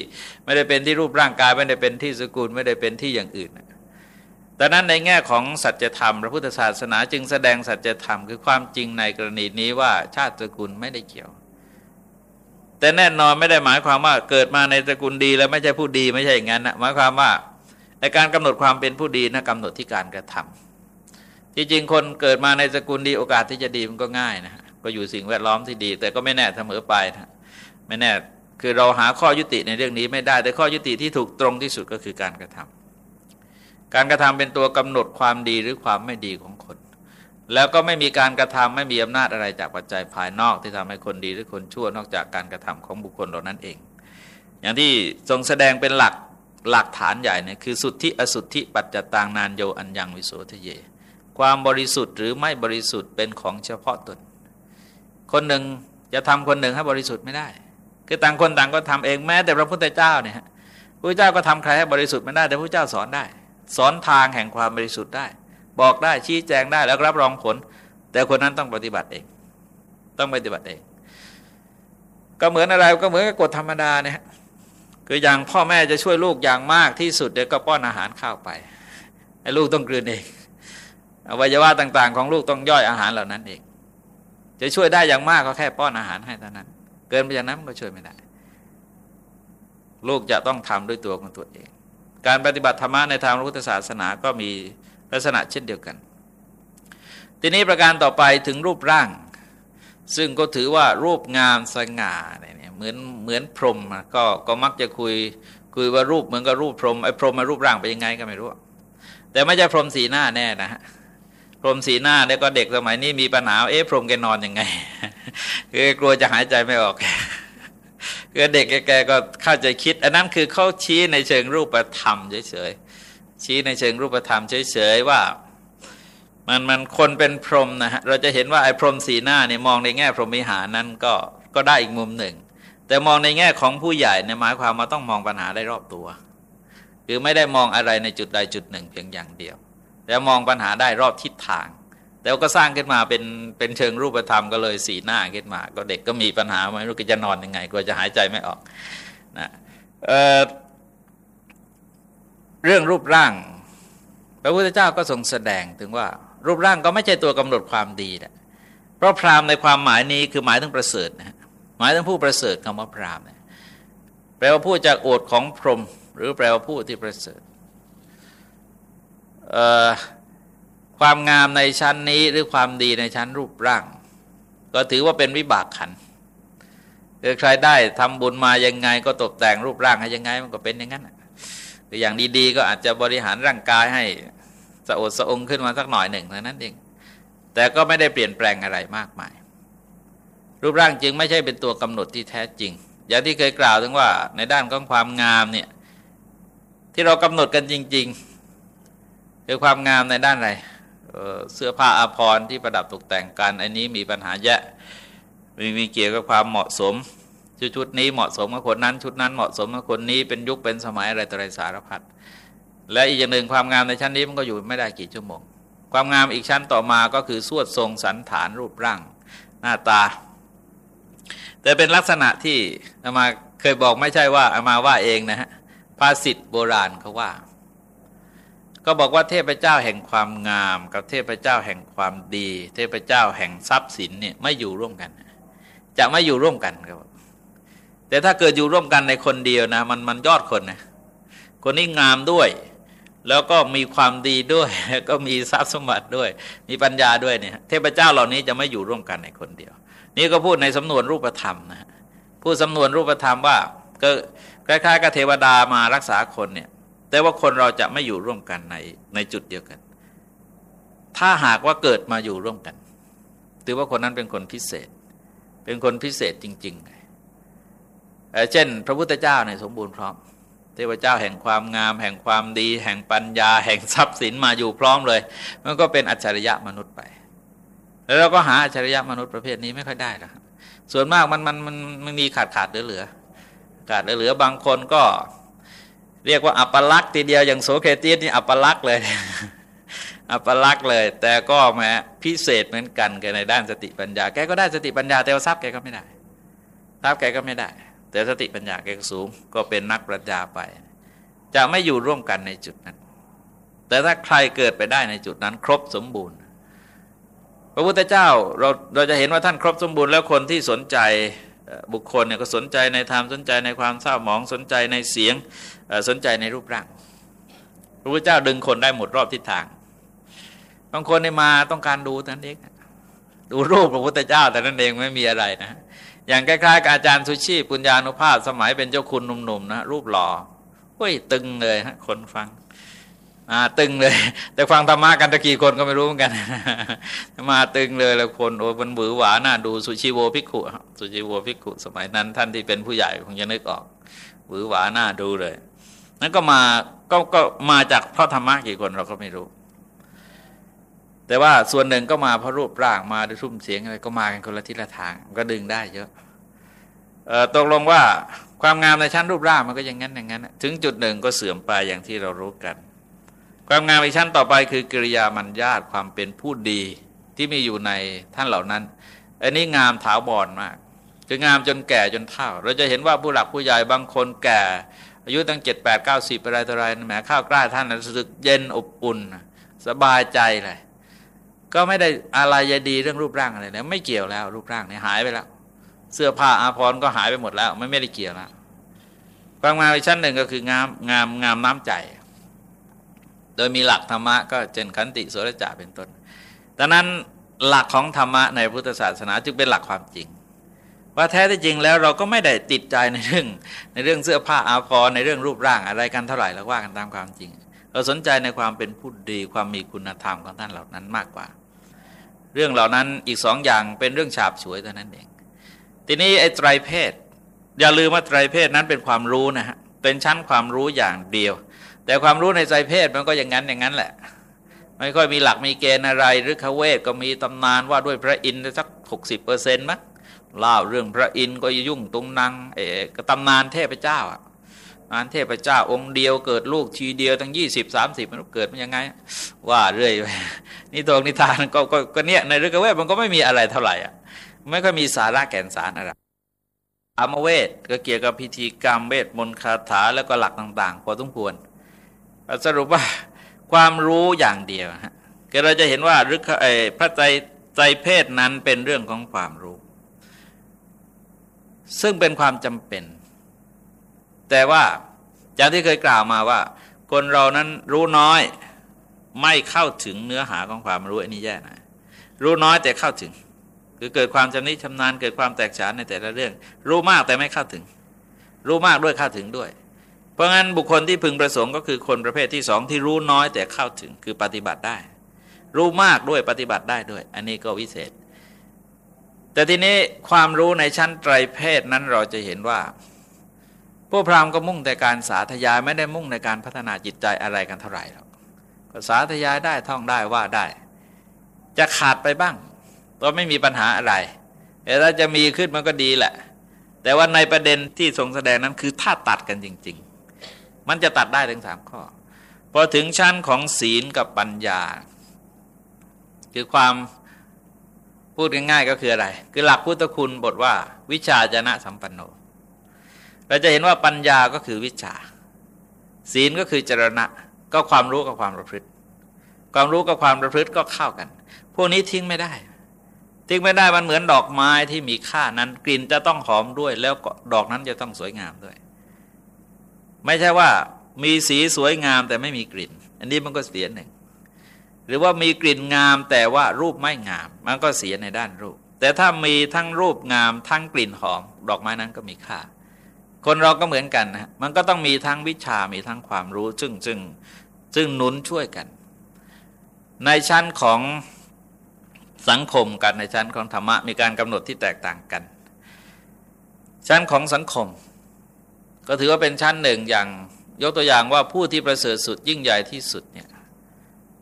ไม่ได้เป็นที่รูปร่างกาย ไม่ได้เป็นที่สกุลไม่ได้เป็นที่อย่างอื่นดังนั้นในแง่ของสัจธรรม พระพุทธศาสนาจึงแสดงสัจธรรมคือความจริงในกรณีนี้ว่าชาติตระกูลไม่ได้เกี่ยว แต่แน่นอนไม่ได้หมายความว่าเกิดมาในตระกูลดีแล้วไม่ใช่ผู้ดีไม่ใช่อย่างนั้นนะหมายความว่าในการกำหนดความเป็นผู้ดีนะกำหนดที่การกระทำจริงๆคนเกิดมาในตระกูลดีโอกาสที่จะดีมันก็ง่ายนะก็อยู่สิ่งแวดล้อมที่ดี แต่ก็ไม่แน่เสมอไปนะไม่แน่คือเราหาข้อยุติในเรื่องนี้ไม่ได้ แต่ข้อยุติที่ถูกตรงที่สุดก็คือการกระทำการกระทำเป็นตัวกำหนดความดีหรือความไม่ดีของคน แล้วก็ไม่มีการกระทำไม่มีอำนาจอะไรจากปัจจัยภายนอกที่ทำให้คนดีหรือคนชั่วนอกจากการกระทำของบุคคลเหล่านั้นเอง อย่างที่ทรงแสดงเป็นหลักหลักฐานใหญ่เนี่ยคือสุทธิอสุทธิปัจจตางนานโยอัญญังวิโสทะเย ความบริสุทธิ์หรือไม่บริสุทธิ์เป็นของเฉพาะตน คนหนึ่งจะทำคนหนึ่งให้บริสุทธิ์ไม่ได้ คือต่างคนต่างก็ทำเองแม้แต่พระพุทธเจ้าเนี่ยพระพุทธเจ้าก็ทำใครให้บริสุทธิ์ไม่ได้แต่พระเจ้าสอนได้ สอนทางแห่งความบริสุทธิ์ได้ บอกได้ชี้แจงได้แล้วรับรองผล แต่คนนั้นต้องปฏิบัติเอง ต้องปฏิบัติเอง ก็เหมือนอะไรก็เหมือนกับกฎธรรมดาเนี่ยคืออย่างพ่อแม่จะช่วยลูกอย่างมากที่สุดเดี๋ยวก็ป้อนอาหารข้าวไปให้ลูกต้องกลืนเองอวัยวะต่าง ๆ ของลูกต้องย่อยอาหารเหล่านั้นเอง จะช่วยได้อย่างมากก็แค่ป้อนอาหารให้เท่านั้น เกินไปจากนั้นก็ช่วยไม่ได้ ลูกจะต้องทำด้วยตัวของตัวเอง การปฏิบัติธรรมะในทางพุทธศาสนาก็มี ลักษณะเช่นเดียวกัน ทีนี้ประการต่อไปถึงรูปร่าง ซึ่งก็ถือว่ารูปงามสง่าเนี่ยเหมือนเหมือนพรหมก็ก็มักจะคุยคุยว่ารูปเหมือนกับรูปพรหมไอ้พรหมมารูปร่างเป็นยังไงก็ไม่รู้ แต่ไม่ใช่พรหมสีหน้าแน่นะฮะพรหมสีหน้าเนี่ยก็เด็กสมัยนี้มีปัญหา เอ๊ะพรหมแกนอนยังไงคือกลัวจะหายใจไม่ออกคือเด็กแกก็เข้าใจคิด อันนั้นคือเขาชี้ในเชิงรูปธรรมเฉย ชี้ในเชิงรูปธรรมเฉยๆว่ามันมันคนเป็นพรหมนะฮะเราจะเห็นว่าไอ้พรหมสีหน้าเนี่ยมองในแง่พรหมิหารนั้นก็ก็ได้อีกมุมหนึ่ง แต่มองในแง่ของผู้ใหญ่เนี่ยหมายความว่าต้องมองปัญหาได้รอบตัวคือไม่ได้มองอะไรในจุดใดจุดหนึ่งเพียงอย่างเดียว แต่มองปัญหาได้รอบทิศทาง แล้วก็สร้างขึ้นมาเป็นเป็นเชิงรูปธรรมก็เลยสีหน้าขึ้นมา ก็เด็กก็มีปัญหาไม่รู้จะนอนยังไงกลัวจะหายใจไม่ออกนะเออ เรื่องรูปร่าง พระพุทธเจ้าก็ทรงแสดงถึงว่า รูปร่างก็ไม่ใช่ตัวกำหนดความดีนะเพราะพราหมณ์ในความหมายนี้คือหมายถึงประเสริฐนะหมายถึงผู้ประเสริฐคำว่าพราหมณ์แปลว่าผู้จากโอทของพรหมหรือแปลว่าผู้ที่ประเสริฐความงามในชั้นนี้หรือความดีในชั้นรูปร่าง ก็ถือว่าเป็นวิบากขันคือใครได้ทำบุญมายังไง ก็ตกแต่งรูปร่างให้ยังไง มันก็เป็นอย่างนั้นืออย่างดีๆ ก็อาจจะบริหารร่างกายให้สะอดสะองขึ้นมาสักหน่อยหนึ่งเท่านั้นเองแต่ก็ไม่ได้เปลี่ยนแปลงอะไรมากมาย รูปร่างจึงไม่ใช่เป็นตัวกำหนดที่แท้จริง อย่างที่เคยกล่าวถึงว่าในด้านของความงามเนี่ยที่เรากำหนดกันจริงๆคือความงามในด้านอะไรเสื้อผ้าอาภรณ์ที่ประดับตกแต่งกัน อันนี้มีปัญหาแยะมีมีเกี่ยวกับความเหมาะสม ชุดชุดนี้เหมาะสมกับคนนั้น ชุดนั้นเหมาะสมกับคนนี้เป็นยุคเป็นสมัยอะไรต่ออะไรสารพัดและอีกอย่างหนึ่งความงามในชั้นนี้มันก็อยู่ไม่ได้กี่ชั่วโมง ความงามอีกชั้นต่อมาก็คือสวดทรงสันฐานรูปร่าง หน้าตา แต่เป็นลักษณะที่อามาเคยบอกไม่ใช่ว่าอามาว่าเองนะฮะภาษิตโบราณเขาว่า ก็บอกว่าเทพเจ้าแห่งความงาม กับเทพเจ้าแห่งความดี เทพเจ้าแห่งทรัพย์สินเนี่ยไม่อยู่ร่วมกัน จะไม่อยู่ร่วมกันครับ แต่ถ้าเกิดอยู่ร่วมกันในคนเดียวนะ มันมันยอดคนนะคนนี้งามด้วย แล้วก็มีความดีด้วย ก็มีทรัพย์สมบัติด้วย มีปัญญาด้วยเนี่ยเทพเจ้าเหล่านี้จะไม่อยู่ร่วมกันในคนเดียว นี่ก็พูดในสำนวนรูปธรรมนะพูดสำนวนรูปธรรมว่าก็คล้ายๆกับเทวดามารักษาคนเนี่ย แต่ว่าคนเราจะไม่อยู่ร่วมกันในในจุดเดียวกัน ถ้าหากว่าเกิดมาอยู่ร่วมกัน ถือว่าคนนั้นเป็นคนพิเศษ เป็นคนพิเศษจริง ๆ เช่น พระพุทธเจ้าในสมบูรณ์พร้อม เทพเจ้าแห่งความงาม แห่งความดี แห่งปัญญา แห่งทรัพย์สินมาอยู่พร้อมเลย มันก็เป็นอัจฉริยะมนุษย์ไป แล้วเราก็หาอัจฉริยะมนุษย์ประเภทนี้ไม่ค่อยได้หรอกส่วนมากมันมันมันมันมีขาดขาดเหลือเหลือขาดเหลือเหลือบางคนก็เรียกว่าอัปลักษ์ทีเดียวอย่างโสเคตีสนี่อัปลักษ์เลยอัปลักษ์เลย แต่ก็แม้พิเศษเหมือนกันกันในด้านสติปัญญา แกก็ได้สติปัญญาแต่ว่าทรัพย์แกก็ไม่ได้ทรัพย์แกก็ไม่ได้ แต่สติปัญญาแกก็สูง ก็เป็นนักปรัชญาไป จะไม่อยู่ร่วมกันในจุดนั้น แต่ถ้าใครเกิดไปได้ในจุดนั้น ครบสมบูรณ์ พระพุทธเจ้าเราเราจะเห็นว่าท่านครบสมบูรณ์แล้วคนที่สนใจบุคคลเนี่ยก็สนใจในธรรมสนใจในความเศร้าหมองสนใจในเสียงสนใจในรูปร่าง พระพุทธเจ้าดึงคนได้หมดรอบทิศทางบางคนในมาต้องการดูนั่นเอง ดูรูปพระพุทธเจ้า แต่นั่นเองไม่มีอะไรนะ อย่างคล้ายๆกับอาจารย์สุชีปุญญานุภาพสมัยเป็นเจ้าคุณหนุ่มๆนะรูปหล่อเฮ้ยตึงเลยฮะคนฟังมาตึงเลย แต่ฟังธรรมะกันตะกี้คนก็ไม่รู้เหมือนกัน มาตึงเลยแล้วคนโอ้มันบือหวาน่าดูสุชีโวพิกุสุชีโวพิกุสมัยนั้น ท่านที่เป็นผู้ใหญ่คงจะนึกออกบือหวาน่าดูเลย นั่นก็มาก็ก็มาจากพระธรรมะกี่คนเราก็ไม่รู้ แต่ว่าส่วนหนึ่งก็มาเพราะรูปร่างมาด้วยทุ่มเสียงอะไรก็มากันคนละทิศละทางก็ดึงได้เยอะตกลงว่าความงามในชั้นรูปร่างมันก็อย่างนั้นอย่างนั้น ถึงจุดหนึ่งก็เสื่อมไปอย่างที่เรารู้กัน ความงามอีกชั้นต่อไปคือกิริยามัญญาตความเป็นผู้ดีที่มีอยู่ในท่านเหล่านั้น อันนี้งามถาวรมากคืองามจนแก่จนเฒ่า เราจะเห็นว่าผู้หลักผู้ใหญ่บางคนแก่ อายุตั้งเจ็ดแปดเก้าสิบอะไรต่ออะไรแหมข้าวกล้าท่านรู้สึกเย็นอบอุ่น สบายใจเลย ก็ไม่ได้อะไรยดีเรื่องรูปร่างอะไรเลยไม่เกี่ยวแล้วรูปร่างเนี่ยหายไปแล้ว เสื้อผ้าอาภรณ์ก็หายไปหมดแล้วไม่ไม่ได้เกี่ยวแล้วความงามอีกชั้นหนึ่งก็คืองามงามงามน้ำใจ โดยมีหลักธรรมะก็เจนขันติโสรจะเป็นต้นดังนั้นหลักของธรรมะในพุทธศาสนาจึงเป็นหลักความจริง ว่าแท้ที่จริงแล้วเราก็ไม่ได้ติดใจในเรื่อง ในเรื่องเสื้อผ้าอาภรณ์ในเรื่องรูปร่างอะไรกันเท่าไหร่เราว่ากันตามความจริง เราสนใจในความเป็นผู้ดีความมีคุณธรรมของท่านเหล่านั้นมากกว่า เรื่องเหล่านั้นอีกสองอย่างเป็นเรื่องฉาบฉวยเท่านั้นเอง ทีนี้ไอ้ไตรเพศ อย่าลืมว่าไตรเพศนั้นเป็นความรู้นะฮะเป็นชั้นความรู้อย่างเดียว แต่ความรู้ในไตรเพศมันก็อย่างนั้นอย่างนั้นแหละ ไม่ค่อยมีหลักมีเกณฑ์อะไรหรือขเวทก็มีตำนานว่าด้วยพระอินทร์สักหกสิบเปอร์เซ็นต์มั้งเล่าเรื่องพระอินทร์ก็ยุ่งตรงนางเอกตำนานเทพเจ้าอะ นานเทพเจ้าองค์เดียวเกิดลูกทีเดียวทั้งยี่สิบสามสิบมันเกิดมันยังไง ว่าเรื่อยนี่ตรงนิทานก็ก็เนี่ยในเรื่องเวทมันก็ไม่มีอะไรเท่าไหร่อะไม่ค่อยมีสาระแก่นสารอะไรอามเวทก็เกี่ยวกับพิธีกรรมเวทมนต์คาถาแล้วก็หลักต่างๆพอสมควรสรุปว่าความรู้อย่างเดียวฮะเราจะเห็นว่าฤกพระใจใจเพศนั้นเป็นเรื่องของความรู้ ซึ่งเป็นความจำเป็น แต่ว่าอย่างที่เคยกล่าวมาว่า คนเรานั้นรู้น้อยไม่เข้าถึงเนื้อหาของความรู้อันนี้แย่นะรู้น้อยแต่เข้าถึง คือเกิดความชำนิชำนาญเกิดความแตกฉานในแต่ละเรื่อง รู้มากแต่ไม่เข้าถึง รู้มากด้วยเข้าถึงด้วย เพราะงั้นบุคคลที่พึงประสงค์ก็คือคนประเภทที่สองที่รู้น้อยแต่เข้าถึงคือปฏิบัติได้ รู้มากด้วยปฏิบัติได้ด้วย อันนี้ก็วิเศษ แต่ทีนี้ความรู้ในชั้นไตรเพศนั้นเราจะเห็นว่า วกพราหมณ์ก็มุ่งแต่การสาธยายไม่ได้มุ่งในการพัฒนาจิตใจอะไรกันเท่าไหร่หรอกก็สาธยายได้ท่องได้ว่าได้ จะขาดไปบ้างก็ไม่มีปัญหาอะไรแต่ถ้าจะมีขึ้นมันก็ดีแหละ แต่ว่าในประเด็นที่ทรงแสดงนั้นคือถ้าตัดกันจริง ๆ มันจะตัดได้ถึงสามข้อพอถึงชั้นของศีลกับปัญญา คือความพูดง่ายๆก็คืออะไร คือหลักพุทธคุณบทว่า วิชาจนะสัมปันโน เราจะเห็นว่าปัญญาก็คือวิชา ศีลก็คือจรณะ ก็ความรู้กับความประพฤติ ความรู้กับความประพฤติก็เข้ากัน พวกนี้ทิ้งไม่ได้ ทิ้งไม่ได้มันเหมือนดอกไม้ที่มีค่านั้นกลิ่นจะต้องหอมด้วย แล้วดอกนั้นจะต้องสวยงามด้วย ไม่ใช่ว่ามีสีสวยงามแต่ไม่มีกลิ่น อันนี้มันก็เสียหนึ่ง หรือว่ามีกลิ่นงามแต่ว่ารูปไม่งาม มันก็เสียในด้านรูป แต่ถ้ามีทั้งรูปงามทั้งกลิ่นหอม ดอกไม้นั้นก็มีค่า คนเราก็เหมือนกันนะมันก็ต้องมีทั้งวิชามีทั้งความรู้ซึ่งซึ่งซึ่งหนุนช่วยกัน ในชั้นของสังคมกันในชั้นของธรรมะมีการกำหนดที่แตกต่างกัน ชั้นของสังคม ก็ถือว่าเป็นชั้นหนึ่งอย่างยกตัวอย่างว่าผู้ที่ประเสริฐสุดยิ่งใหญ่ที่สุดเนี่ย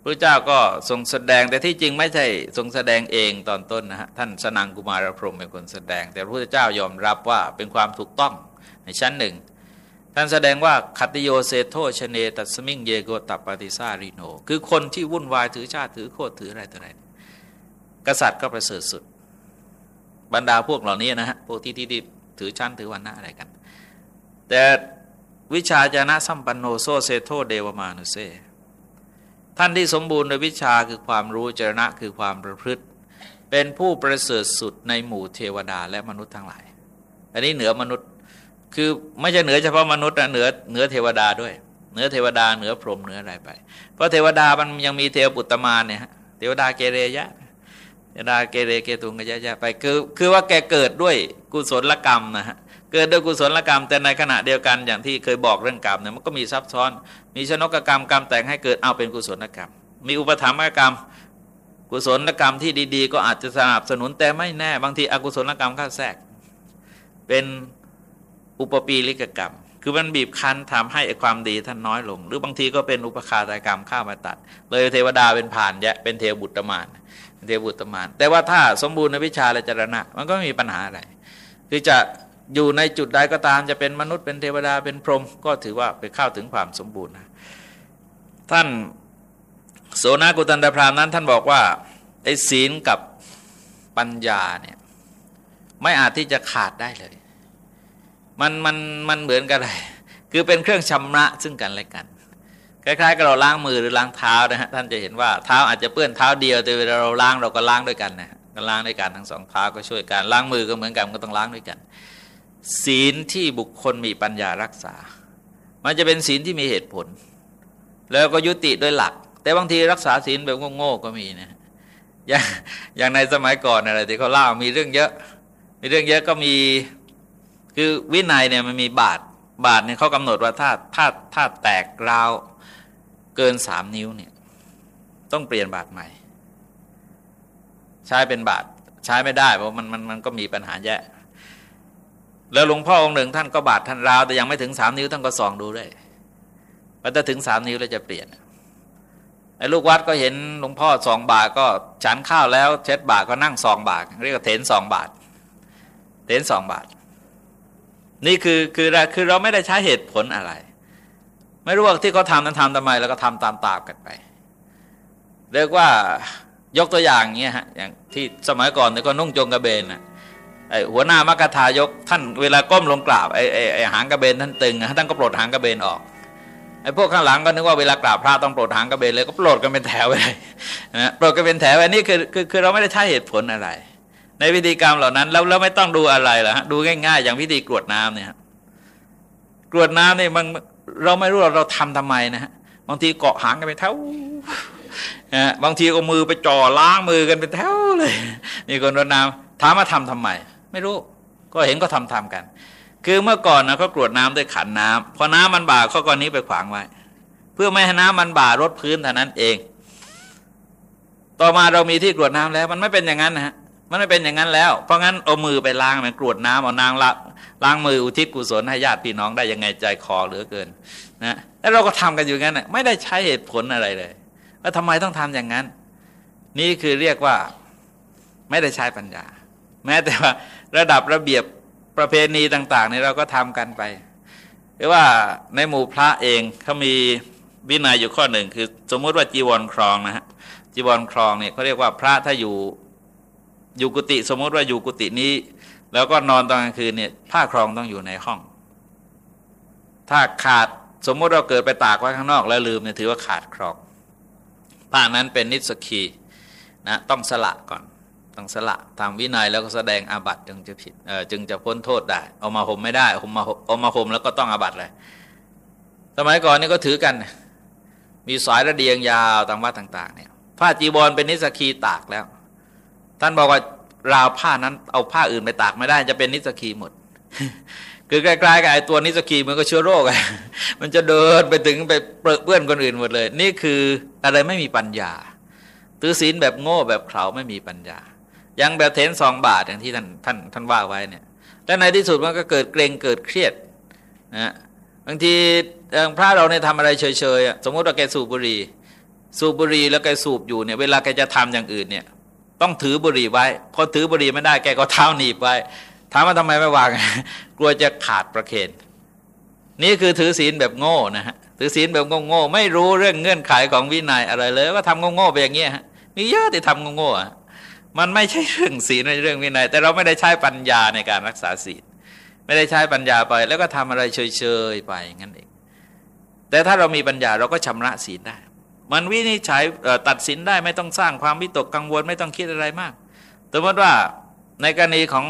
พระเจ้าก็ทรงแสดงแต่ที่จริงไม่ใช่ทรงแสดงเองตอนต้นนะฮะท่านสนังกุมารพรหมเป็นคนแสดง แต่พระพุทธเจ้ายอมรับว่าเป็นความถูกต้อง ในชั้นหนึ่ง ท่านแสดงว่าคัตโยเซโทชเนตัสมิงเยโกตัปปฏิซาริโน คือคนที่วุ่นวายถือชาติถือโคตรถืออะไรต่ออะไร กษัตริย์ก็ประเสริฐสุด บรรดาพวกเหล่านี้นะฮะพวกที่ที่ถือชั้นถือวันนะอะไรกัน แต่วิชชาจรณสัมปันโนโส เสฏโฐ เทวมานุเสท่านที่สมบูรณ์ในวิชชาคือความรู้จรณะคือความประพฤติ เป็นผู้ประเสริฐสุดในหมู่เทวดาและมนุษย์ทั้งหลาย อันนี้เหนือมนุษย์ คือไม่ใช่เหนือเฉพาะมนุษย์นะเหนือเหนือเทวดาด้วย เหนือเทวดาเหนือพรหมเหนืออะไรไป เพราะเทวดามันยังมีเทวปุตตมารเนี่ยเทวดาเกเรยะเทวดาเกเรเกตุงก็ยะไปคือคือว่าแกเกิดด้วยกุศลกรรมนะฮะเกิดโดยกุศลกรรมแต่ในขณะเดียวกันอย่างที่เคยบอกเรื่องกรรมเนี่ยมันก็มีซับซ้อน มีชนกกรรมกรรมแต่งให้เกิดเอาเป็นกุศลกรรม มีอุปถัมกรรม กุศลกรรมที่ดี ๆ ก็อาจจะสนับสนุนแต่ไม่แน่ บางทีอกุศลกรรมเข้าแทรกเป็น อุปปีลิกกรรม คือมันบีบคั้นทำให้ความดีท่านน้อยลง หรือบางทีก็เป็นอุปคาตกรรมข้ามาตัด เลยเทวดาเป็นผ่านแยะเป็นเทวบุตรมานเทวบุตรมาน แต่ว่าถ้าสมบูรณ์ในวิชาและจรณะ มันก็ไม่มีปัญหาอะไรคือจะอยู่ในจุดใดก็ตามจะเป็นมนุษย์เป็นเทวดาเป็นพรหมก็ถือว่าไปเข้าถึงความสมบูรณ์นะท่านโสนากุตันดาพรามนั้น ท่านบอกว่าไอ้ศีลกับปัญญาเนี่ยไม่อาจที่จะขาดได้เลย มันมันมันเหมือนกันเลยคือเป็นเครื่องชำระซึ่งกันและกันคล้ายๆกับเราล้างมือหรือล้างเท้านะฮะท่านจะเห็นว่าเท้าอาจจะเปื้อนเท้าเดียว แต่เวลาเราล้างเราก็ล้างด้วยกันนะก็ล้างด้วยกันทั้งสองเท้าก็ช่วยกันล้างมือก็เหมือนกันก็ต้องล้างด้วยกัน ศีลที่บุคคลมีปัญญารักษา มันจะเป็นศีลที่มีเหตุผล แล้วก็ยุติโดยหลัก แต่บางทีรักษาศีลแบบโง่ๆก็มีนะอย่างอย่างในสมัยก่อนอะไรที่เขาเล่ามีเรื่องเยอะ มีเรื่องเยอะก็มี คือวินัยเนี่ยมันมีบาทบาทเนี่ยเขากำหนดว่าถ้าถ้าถ้าแตกราวเกินสามนิ้วเนี่ยต้องเปลี่ยนบาทใหม่ ใช้เป็นบาทใช้ไม่ได้เพราะมันมันมันก็มีปัญหาแย่แล้วหลวงพ่อองค์หนึ่งท่านก็บาทท่านราว แต่ยังไม่ถึงสามนิ้วท่านก็ส่องดูด้วยพอจะถึงสามนิ้วแล้วจะเปลี่ยนไอ้ลูกวัดก็เห็นหลวงพ่อสองบาทก็ฉันข้าวแล้วเช็ดบาทก็นั่งสองบาทเรียกว่าเถนสองบาทเถนสองบาท นี่คือคือคือเราไม่ได้ใช้เหตุผลอะไร ไม่รู้ว่าที่เขาทำนั้นทำทำไมแล้วก็ทำตามตามกันไป เรียกว่ายกตัวอย่างเงี้ยฮะอย่างที่สมัยก่อนเนี่ยก็นุ่งจงกระเบนนะไอหัวหน้ามักคทายกท่านเวลาก้มลงกราบไอไอไอหางกระเบนท่านตึงท่านก็ปลดหางกระเบนออกไอ้พวกข้างหลังก็นึกว่าเวลากราบพระต้องโปรดหางกระเบนเลยก็โปรดกันเป็นแถวไปเลยนะโปรดกันเป็นแถวอันนี้คือคือคือเราไม่ได้ใช้เหตุผลอะไร ในพิธีกรรมเหล่านั้นเราเราไม่ต้องดูอะไรหรอฮะดูง่าย ๆ อย่างพิธีกรวดน้ำเนี่ยกรวดน้ำเนี่ยมันเราไม่รู้เราเราทำทำไมนะฮะบางทีเกาะหางกันเป็นแถวนะบางทีเอามือไปจ่อล้างมือกันเป็นแถวเลยมีคนรดน้ำถามมาทำทำไม ไม่รู้ ก็เห็นก็ทำทำกัน คือเมื่อก่อนนะเขากรวดน้ำด้วยขันน้ำพอน้ำมันบ่าเขาก้อนนี้ไปขวางไว้ เพื่อไม่ให้น้ำมันบ่ารดพื้นเท่านั้นเอง ต่อมาเรามีที่กรวดน้ำแล้ว มันไม่เป็นอย่างนั้นนะฮะ มันไม่เป็นอย่างนั้นแล้ว เพราะงั้นเอามือไปล้างมันกรวดน้ำเอานางละล้างมืออุทิศกุศลให้ญาติพี่น้องได้ยังไงใจคอเหลือเกินนะแล้วเราก็ทำกันอยู่งั้นนะไม่ได้ใช้เหตุผลอะไรเลยว่าทำไมต้องทำอย่างนั้น นี่คือเรียกว่าไม่ได้ใช้ปัญญา แม้แต่ว่าระดับระเบียบประเพณีต่างๆนี่เราก็ทำกันไปหรือว่าในหมู่พระเองเขามีวินัยอยู่ข้อหนึ่ง คือสมมติว่าจีวรครองนะฮะจีวรครองเนี่ยเขาเรียกว่าพระถ้าอยู่ อยู่กุฏิสมมติว่าอยู่กุฏินี้ แล้วก็นอนตอนกลางคืนเนี่ยผ้าครองต้องอยู่ในห้อง ถ้าขาดสมมติเราเกิดไปตากไว้ข้างนอกแล้วลืมเนี่ยถือว่าขาดครองผ้านั้นเป็นนิสกีนะต้องสละก่อนต้องสละตามวินัยแล้วก็แสดงอาบัตจึงจะผิดจึงจะพ้นโทษได้เอามาห่มไม่ได้ห่มมาเอามาห่มแล้วก็ต้องอาบัตเลย สมัยก่อนนี่ก็ถือกัน มีสายระเดียงยาวตามวัดต่าง ๆ เนี่ยผ้าจีบอลเป็นนิสกีตากแล้ว ท่านบอกว่าราวผ้านั้นเอาผ้าอื่นไปตากไม่ได้ จะเป็นนิสกีหมด คือใกล้ๆกับไอ้ตัวนิสกีมันก็เชื้อโรคไงมันจะเดินไปถึงไปเปื้อนคนอื่นหมดเลย นี่คืออะไรไม่มีปัญญาตือศีลแบบโง่แบบเขาไม่มีปัญญา ยังแบบเทนสองบาทอย่างที่ท่านท่านท่านว่าไว้เนี่ยแต่ในที่สุดมันก็เกิดเกรงเกิดเครียดนะบางทีพระเราเนี่ยทำอะไรเฉยๆสมมติว่าแกสูบบุหรี่สูบบุหรี่แล้วแกสูบอยู่เนี่ยเวลาแกจะทำอย่างอื่นเนี่ย ต้องถือบุหรี่ไว้ พอถือบุหรี่ไม่ได้แกก็เท้าหนีบไว้ ถามว่าทำไมไม่วาง กลัวจะขาดประเคนนี่คือถือศีลแบบโง่นะฮะถือศีลแบบโง่ๆไม่รู้เรื่องเงื่อนไขของวินัยอะไรเลย ก็ทำโง่ๆไปอย่างเงี้ยฮะมีเยอะที่ทำโง่ๆมันไม่ใช่เรื่องศีลในเรื่องวินัย แต่เราไม่ได้ใช้ปัญญาในการรักษาศีลไม่ได้ใช้ปัญญาไป แล้วก็ทำอะไรเฉยๆไปงั้นเองแต่ถ้าเรามีปัญญาเราก็ชำระศีลได้ มันวินิจฉัยตัดสินได้ไม่ต้องสร้างความวิตกกังวลไม่ต้องคิดอะไรมากสมมติว่าในกรณีของ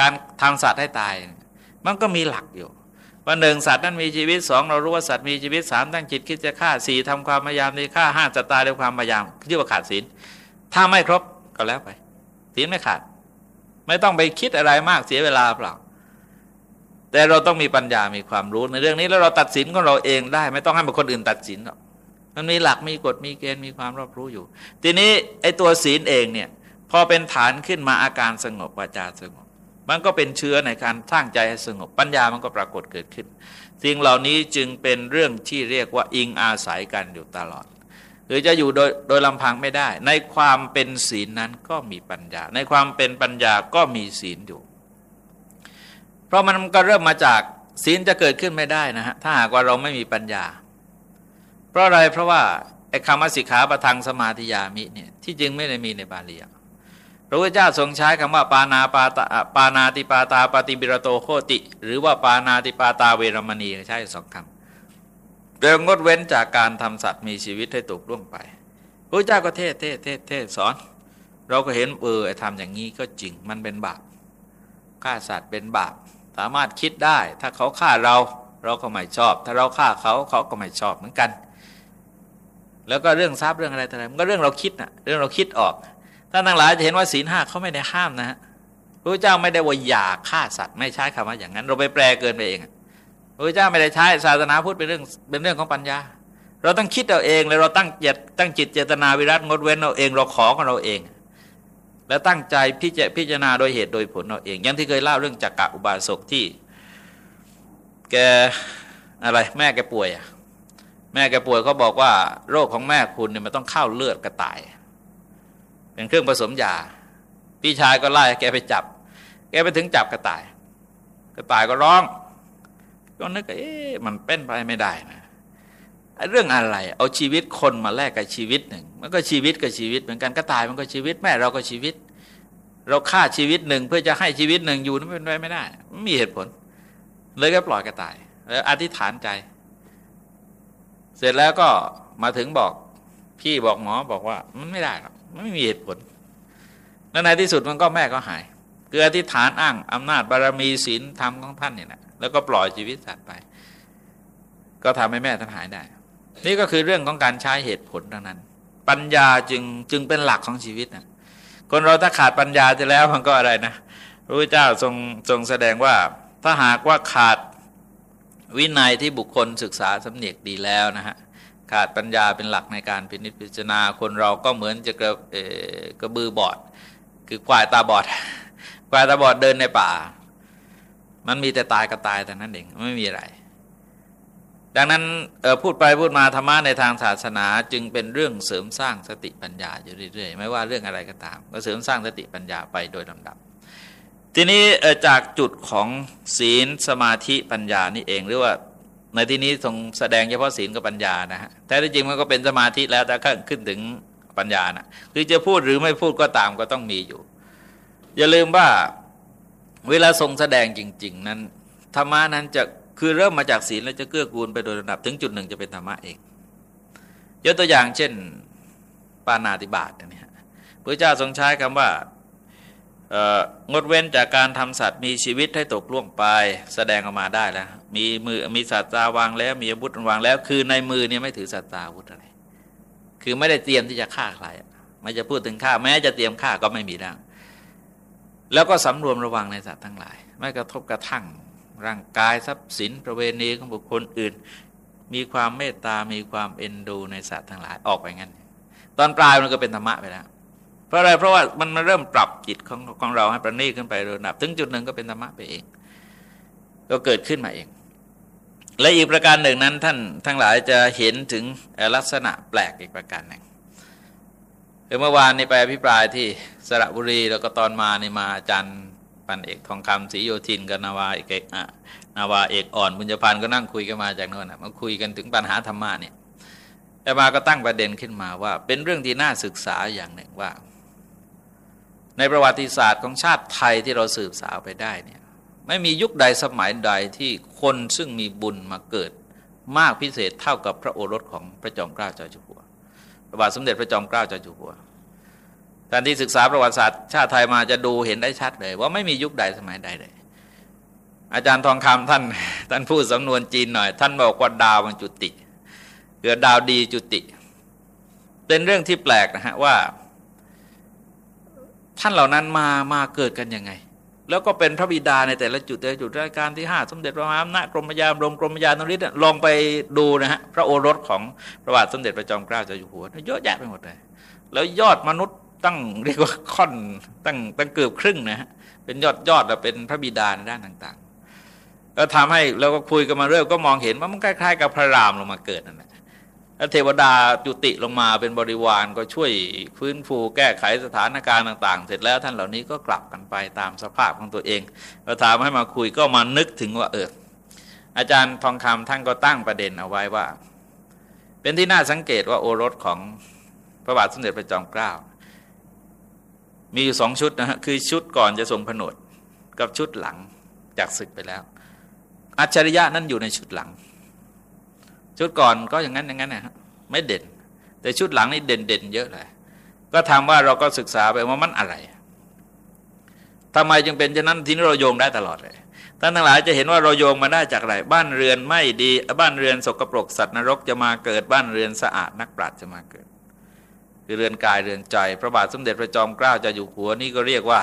การทำสัตว์ให้ตาย มันก็มีหลักอยู่ว่าหนึ่งสัตว์นั้นมีชีวิตสองเรารู้ว่าสัตว์มีชีวิตสามตั้งจิตคิดจะฆ่าสี่ทำความพยายามในฆ่าห้าจะตายด้วยความพยายามเรียกว่าขาดศีลถ้าไม่ครบก็แล้วไปศีลไม่ขาด ไม่ต้องไปคิดอะไรมากเสียเวลาเปล่า แต่เราต้องมีปัญญามีความรู้ในเรื่องนี้แล้วเราตัดสินของเราเองได้ ไม่ต้องให้บุคคลอื่นตัดสินหรอก มันมีหลักมีกฎมีเกณฑ์มีความรอบรู้อยู่ ทีนี้ไอ้ตัวศีลเองเนี่ยพอเป็นฐานขึ้นมาอาการสงบวาจาสงบ มันก็เป็นเชื้อในการสร้างใจให้สงบปัญญามันก็ปรากฏเกิดขึ้น สิ่งเหล่านี้จึงเป็นเรื่องที่เรียกว่าอิงอาศัยกันอยู่ตลอด หรือจะอยู่โดยโดยลำพังไม่ได้ ในความเป็นศีลนั้นก็มีปัญญา ในความเป็นปัญญาก็มีศีลอยู่ เพราะมันก็เริ่มมาจากศีลจะเกิดขึ้นไม่ได้นะฮะถ้าหากว่าเราไม่มีปัญญา เพราะอะไรเพราะว่าไอ้คำว่าสิกขาประทังสมาธิยามิเนี่ยที่จริงไม่ได้มีในบาลีพระพุทธเจ้าทรงใช้คำว่าปานาปาตาปานาติปาตาปฏิบิรโตโคติ หรือว่าปานาติปาตาเวรมณีใช้สองคำเดิมงดเว้นจากการทำสัตว์มีชีวิตให้ตกล่วงไปพระเจ้าก็เทศเทศเทศเทศสอน เราก็เห็นเออไอ้ทำอย่างนี้ก็จริงมันเป็นบาปฆ่าสัตว์เป็นบาปสามารถคิดได้ ถ้าเขาฆ่าเราเราก็ไม่ชอบ ถ้าเราฆ่าเขาเขาก็ไม่ชอบเหมือนกัน แล้วก็เรื่องทรัพย์เรื่องอะไรต่างๆมันก็เรื่องเราคิดนะเรื่องเราคิดออกท่านทั้งหลายจะเห็นว่าศีลห้าเขาไม่ได้ห้ามนะฮะพระเจ้าไม่ได้ว่าอย่าฆ่าสัตว์ไม่ใช้คำว่าอย่างนั้น เราไปแปลเกินไปเองพระเจ้าไม่ได้ใช้ศาสนาพูดเป็นเรื่องเป็นเรื่องของปัญญา เราต้องคิดเอาเองเลยเราตั้งเจตตั้งจิตเจตนาวิรัตงดเว้นเราเองเราขอของเราเอง แล้วตั้งใจพิจพิจารณาโดยเหตุโดยผลเราเอง อย่างที่เคยเล่าเรื่องจักกะอุบาสกที่ แกอะไรแม่แกป่วยอะ แม่แกป่วยเขาบอกว่า โรคของแม่คุณเนี่ยมันต้องเข้าเลือดกระต่าย เป็นเครื่องผสมยา พี่ชายก็ไล่แกไปจับ แกไปถึงจับกระต่าย กระต่ายก็ร้องก็นึกเอ๊ะมันเป็นไปไม่ได้นะเรื่องอะไร เอาชีวิตคนมาแลกกับชีวิตหนึ่ง มันก็ชีวิตกับชีวิตเหมือนกันกระต่ายมันก็ชีวิตแม่เราก็ชีวิต เราฆ่าชีวิตหนึ่งเพื่อจะให้ชีวิตหนึ่งอยู่นั้นเป็นไปไม่ได้ไม่มีเหตุผล เลยก็ปล่อยกระต่ายแล้วอธิษฐานใจ เสร็จแล้วก็มาถึงบอกพี่บอกหมอบอกว่ามันไม่ได้หรอกไม่มีเหตุผล แล้วในที่สุดมันก็แม่ก็หายคืออธิษฐานอ้างอำนาจบารมีศีลธรรมของท่านเนี่ยนะแล้วก็ปล่อยชีวิตสัตว์ไป ก็ทำให้แม่ท่านหายได้ นี่ก็คือเรื่องของการใช้เหตุผลดังนั้น ปัญญาจึงจึงเป็นหลักของชีวิตนะคนเราถ้าขาดปัญญาจะแล้วมันก็อะไรนะพระพุทธเจ้าทรงทรงแสดงว่าถ้าหากว่าขาด วินัยที่บุคคลศึกษาสำเนียกดีแล้วนะฮะขาดปัญญาเป็นหลักในการพินิจพิจารณาคนเราก็เหมือนจะกระกระบือบอด คือควายตาบอด ควายตาบอดเดินในป่า มันมีแต่ตายกับตายแต่นั้นเองไม่มีอะไร ดังนั้นพูดไปพูดมาธรรมะในทางศาสนาจึงเป็นเรื่องเสริมสร้างสติปัญญาอยู่เรื่อยๆ ไม่ว่าเรื่องอะไรก็ตาม ก็เสริมสร้างสติปัญญาไปโดยลำดับ ทีนี้จากจุดของศีลสมาธิปัญญานี่เองหรือว่าในที่นี้ทรงแสดงเฉพาะศีลกับปัญญานะฮะแต่ที่จริงมันก็เป็นสมาธิแล้วแต่ขึ้นถึงปัญญานะคือจะพูดหรือไม่พูดก็ตามก็ต้องมีอยู่ อย่าลืมว่าเวลาทรงแสดงจริง ๆ นั้นธรรมะนั้นจะคือเริ่มมาจากศีลแล้วจะเกื้อกูลไปโดยระดับถึงจุดหนึ่งจะเป็นธรรมะเองยกตัวอย่างเช่น ปานาติบาตเนี่ยพระเจ้าทรงใช้คำว่า งดเว้นจากการทำสัตว์มีชีวิตให้ตกล่วงไป แสดงออกมาได้แล้ว มีมือมีสัตว์ตาวางแล้วมีอาวุธวางแล้ว คือในมือเนี่ยไม่ถือสัตว์ตาอาวุธอะไรคือไม่ได้เตรียมที่จะฆ่าใครไม่จะพูดถึงฆ่าแม้จะเตรียมฆ่าก็ไม่มีแล้วแล้วก็สำรวมระวังในสัตว์ทั้งหลาย ไม่กระทบกระทั่ง ร่างกายทรัพย์สินประเวณีของบุคคลอื่น มีความเมตตามีความเอ็นดูในสัตว์ทั้งหลายออกไปงั้น ตอนปลายมันก็เป็นธรรมะไปแล้ว ราะอะไรเพราะว่ามันมาเริ่มปรับจิตของของเราให้ประณีตขึ้นไประดับ ถึงจุดหนึ่งก็เป็นธรรมะไปเอง ก็เกิดขึ้นมาเอง และอีกประการหนึ่งนั้นท่านทั้งหลายจะเห็นถึงลักษณะแปลกอีกประการหนึ่งเมื่อวานนี้ไปอภิปรายที่สระบุรีแล้วก็ตอนมานี่มาอาจารย์ปันเอกทองคำศรีโยธินกับนาวาเอกนาวาเอกอ่อนบุญญพันธ์ก็นั่งคุยกันมาจากโน่นมาคุยกันถึงปัญหาธรรมะเนี่ยแต่มาก็ตั้งประเด็นขึ้นมาว่า เป็นเรื่องที่น่าศึกษาอย่างหนึ่งว่า ในประวัติศาสตร์ของชาติไทยที่เราสืบสาวไปได้เนี่ยไม่มียุคใดสมัยใดที่คนซึ่งมีบุญมาเกิดมากพิเศษเท่ากับพระโอรสของพระจอมเกล้าเจ้าอยู่หัวพระบาทสมเด็จพระจอมเกล้าเจ้าอยู่หัวท่านที่ศึกษาประวัติศาสตร์ชาติไทยมาจะดูเห็นได้ชัดเลย ว่าไม่มียุคใดสมัยใดเลย อาจารย์ทองคำท่านท่านพูดสำนวนจีนหน่อย ท่านบอกว่าดาวมันจุติ เกิดดาวดีจุติ เป็นเรื่องที่แปลกนะฮะว่า ท่านเหล่านั้นมามาเกิดกันยังไง แล้วก็เป็นพระบิดาในแต่ละจุดแต่ละจุดรายการที่ห้าสมเด็จพระมหาอำนาจกรมยามรมกรมยานริศลองไปดูนะฮะพระโอรสของพระบาทสมเด็จพระจอมเกล้าเจ้าอยู่หัวเยอะแยะไปหมดเลยแล้วยอดมนุษย์ตั้งเรียกว่าค่อนตั้งตั้งเกือบครึ่งนะฮะเป็นยอดยอดแล้วเป็นพระบิดาในด้านต่าง ๆ ก็ทำให้เราก็คุยกันมาเรื่อยก็มองเห็นว่ามันคล้ายๆ กับพระรามลงมาเกิดนั่นแหละ แล้วเทวดาจุติลงมาเป็นบริวารก็ช่วยฟื้นฟูแก้ไขสถานการณ์ต่าง ๆ เสร็จแล้วท่านเหล่านี้ก็กลับกันไปตามสภาพของตัวเองเราถามให้มาคุยก็มานึกถึงว่าเอออาจารย์ทองคำท่านก็ตั้งประเด็นเอาไว้ว่า เป็นที่น่าสังเกตว่าโอรสของพระบาทสมเด็จพระจอมเกล้า มีอยู่สองชุดนะฮะคือชุดก่อนจะทรงผนวดกับชุดหลังจากศึกไปแล้ว อัจฉริยะนั่นอยู่ในชุดหลัง ชุดก่อนก็อย่างนั้นอย่างนั้นนะฮะไม่เด่น แต่ชุดหลังนี่เด่นเด่นเยอะเลย ก็ทำว่าเราก็ศึกษาไปว่ามันอะไรทำไมจึงเป็นฉะนั้นทีนี้เราโยงได้ตลอดเลยท่านทั้งหลายจะเห็นว่าเราโยงมาได้จากอะไร บ้านเรือนไม่ดี บ้านเรือนสกปรกสัตว์นรกจะมาเกิดบ้านเรือนสะอาดนักปราชญ์จะมาเกิด คือเรือนกายเรือนใจ พระบาทสมเด็จพระจอมเกล้าจะอยู่หัวนี่ก็เรียกว่า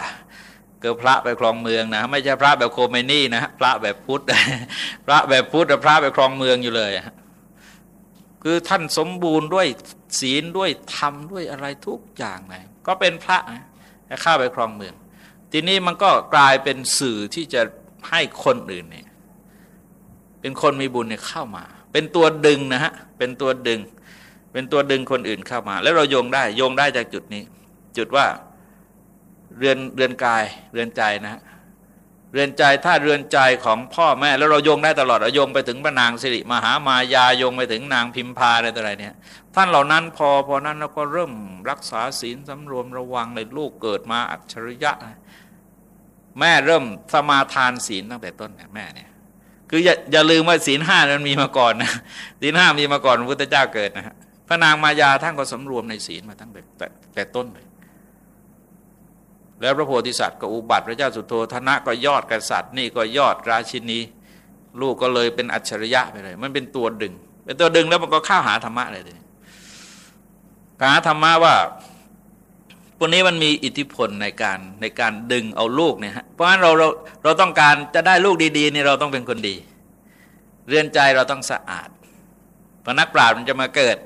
เกิดพระไปครองเมืองนะ ไม่ใช่พระแบบโคเมนี่นะพระแบบพุทธ พระแบบพุทธพระไปครองเมืองอยู่เลย คือท่านสมบูรณ์ด้วยศีลด้วยธรรมด้วยอะไรทุกอย่างเลยก็เป็นพระนะข้าไปครองเมือง ทีนี้มันก็กลายเป็นสื่อที่จะให้คนอื่นเนี่ยเป็นคนมีบุญเนี่ยเข้ามา เป็นตัวดึงนะฮะเป็นตัวดึง เป็นตัวดึงคนอื่นเข้ามา แล้วเราโยงได้โยงได้จากจุดนี้ จุดว่าเรือนเรือนกายเรือนใจนะฮะ เรือนใจถ้าเรือนใจของพ่อแม่แล้วเราโยงได้ตลอดเราโยงไปถึงพระนางสิริมหามายาโยงไปถึงนางพิมพาอะไรต่ออะไรเนี่ย ท่านเหล่านั้นพอพอนั้นเราก็เริ่มรักษาศีลสำรวมระวังเลยลูกเกิดมาอัจฉริยะ แม่เริ่มสมาทานศีลตั้งแต่ต้นแม่เนี่ยคืออย่าอย่าลืมว่าศีลห้านั้นมีมาก่อนนะศีลห้ามีมาก่อนพระพุทธเจ้าเกิดนะฮะพระนางมายาท่านก็สำรวมในศีลมาตั้งแต่แต่แต่ต้นเลย แล้วพระโพธิสัตว์ก็อุบัติพระเจ้าสุโธธนะก็ยอดกษัตริย์นี่ก็ยอดราชินี ลูกก็เลยเป็นอัจฉริยะไปเลย มันเป็นตัวดึง เป็นตัวดึงแล้วมันก็เข้าหาธรรมะเลยทีนี้หาธรรมะว่าพวกนี้มันมีอิทธิพลในการในการดึงเอาลูกเนี่ยฮะเพราะฉะนั้นเราเราเราต้องการจะได้ลูกดีๆนี่เราต้องเป็นคนดี เรือนใจเราต้องสะอาดพระนักปราชญ์มันจะมาเกิด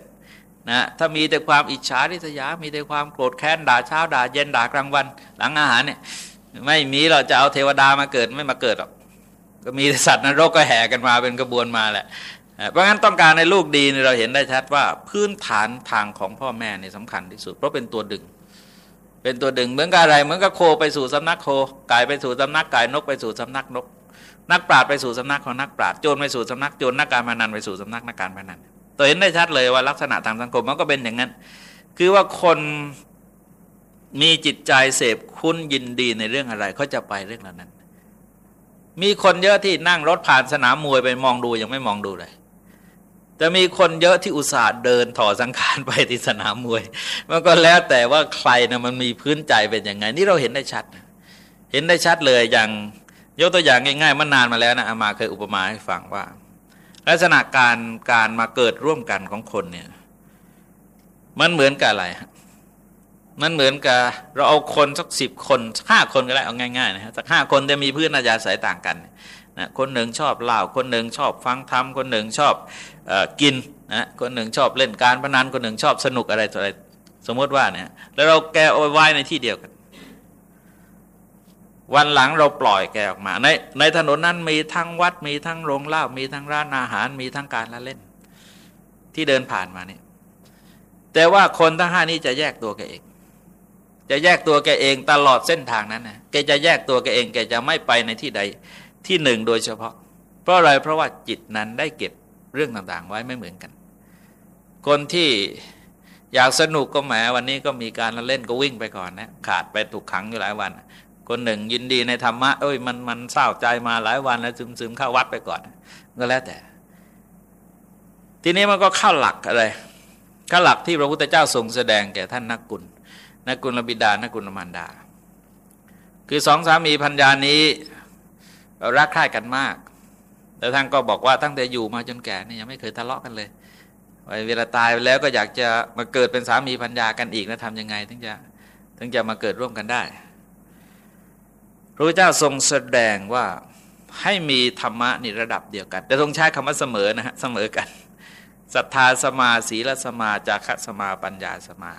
นะถ้ามีแต่ความอิจฉาริษยา มีแต่ความโกรธแค้นด่าเช้าด่าเย็นด่ากลางวัน หลังอาหารเนี่ยไม่มีเราจะเอาเทวดามาเกิดไม่มาเกิดหรอกก็มีสัตว์นรกก็แห่กันมาเป็นกระบวนมาแหละ เพราะงั้นต้องการในลูกดีเราเห็นได้ชัดว่าพื้นฐานทางของพ่อแม่นี่สำคัญที่สุด เพราะเป็นตัวดึง เป็นตัวดึงเหมือนกับอะไรเหมือนกับโคไปสู่สำนักโคไก่ไปสู่สำนักไก่นกไปสู่สำนักนก นักปราดไปสู่สำนักของนักปราดโจรไปสู่สำนักโจรนักการพนันไปสู่สำนักนักการพนัน ตัวเห็นได้ชัดเลยว่าลักษณะทางสังคมมันก็เป็นอย่างนั้น คือว่าคนมีจิตใจเสพคุ้นยินดีในเรื่องอะไรเขาจะไปเรื่องเหล่านั้น มีคนเยอะที่นั่งรถผ่านสนามมวยไปมองดูยังไม่มองดูเลยแต่มีคนเยอะที่อุตส่าห์เดินถอดสังขารไปที่สนามมวย มันก็แล้วแต่ว่าใครนะมันมีพื้นใจเป็นยังไง นี่เราเห็นได้ชัด เห็นได้ชัดเลยอย่างยกตัวอย่างง่ายๆมันนานมาแล้วนะอามาเคยอุปมาให้ฟังว่า ลักษณะการการมาเกิดร่วมกันของคนเนี่ย มันเหมือนกับอะไรมันเหมือนกับเราเอาคนสักสิบคนห้าคนก็ได้เอาง่ายๆนะฮะสักห้าคนจะมีพื้นอาญาสายต่างกันนะคนหนึ่งชอบเล่าคนหนึ่งชอบฟังธรรมคนหนึ่งชอบอกินนะคนหนึ่งชอบเล่นการพนันคนหนึ่งชอบสนุกอะไรอะไรสมมติว่าเนี่ยแล้วเราแกเอาไว้ในที่เดียวกัน วันหลังเราปล่อยแกออกมา ในในถนนนั้นมีทั้งวัด มีทั้งโรงเล่ามีทั้งร้านอาหาร มีทั้งการละเล่น ที่เดินผ่านมาเนี่ยแต่ว่าคนทั้งห้านี้จะแยกตัวแกเอง จะแยกตัวแกเองตลอดเส้นทางนั้นนะแกจะแยกตัวแกเองแกจะไม่ไปในที่ใดที่หนึ่งโดยเฉพาะ เพราะอะไรเพราะว่าจิตนั้นได้เก็บเรื่องต่างๆ ไว้ไม่เหมือนกัน คนที่อยากสนุกก็แหมวันนี้ก็มีการละเล่นก็วิ่งไปก่อนนะขาดไปถูกขังอยู่หลายวัน คนหนึ่งยินดีในธรรมะเอ้ยมันมันเศร้าใจมาหลายวันแล้วซึมซึมเข้าวัดไปก่อน ก็แล้วแต่ ทีนี้มันก็เข้าหลักอะไรเข้าหลักที่พระพุทธเจ้าทรงแสดงแก่ท่านนักกุลนักกุลบิดานักกุลมารดา คือสองสามีพัญญานี้รักใคร่กันมากแต่ท่านก็บอกว่าตั้งแต่อยู่มาจนแก่นี่ยังไม่เคยทะเลาะกันเลยเวลาตายไปแล้วก็อยากจะมาเกิดเป็นสามีพัญญากันอีกนะทำยังไง ถึงจะถึงจะมาเกิดร่วมกันได้ พระพุทธเจ้าทรงแสดงว่าให้มีธรรมะในระดับเดียวกัน แต่ทรงใช้คำว่าเสมอนะฮะเสมอกันศรัทธาสมาศีลสมาจาคะสมาปัญญาสมา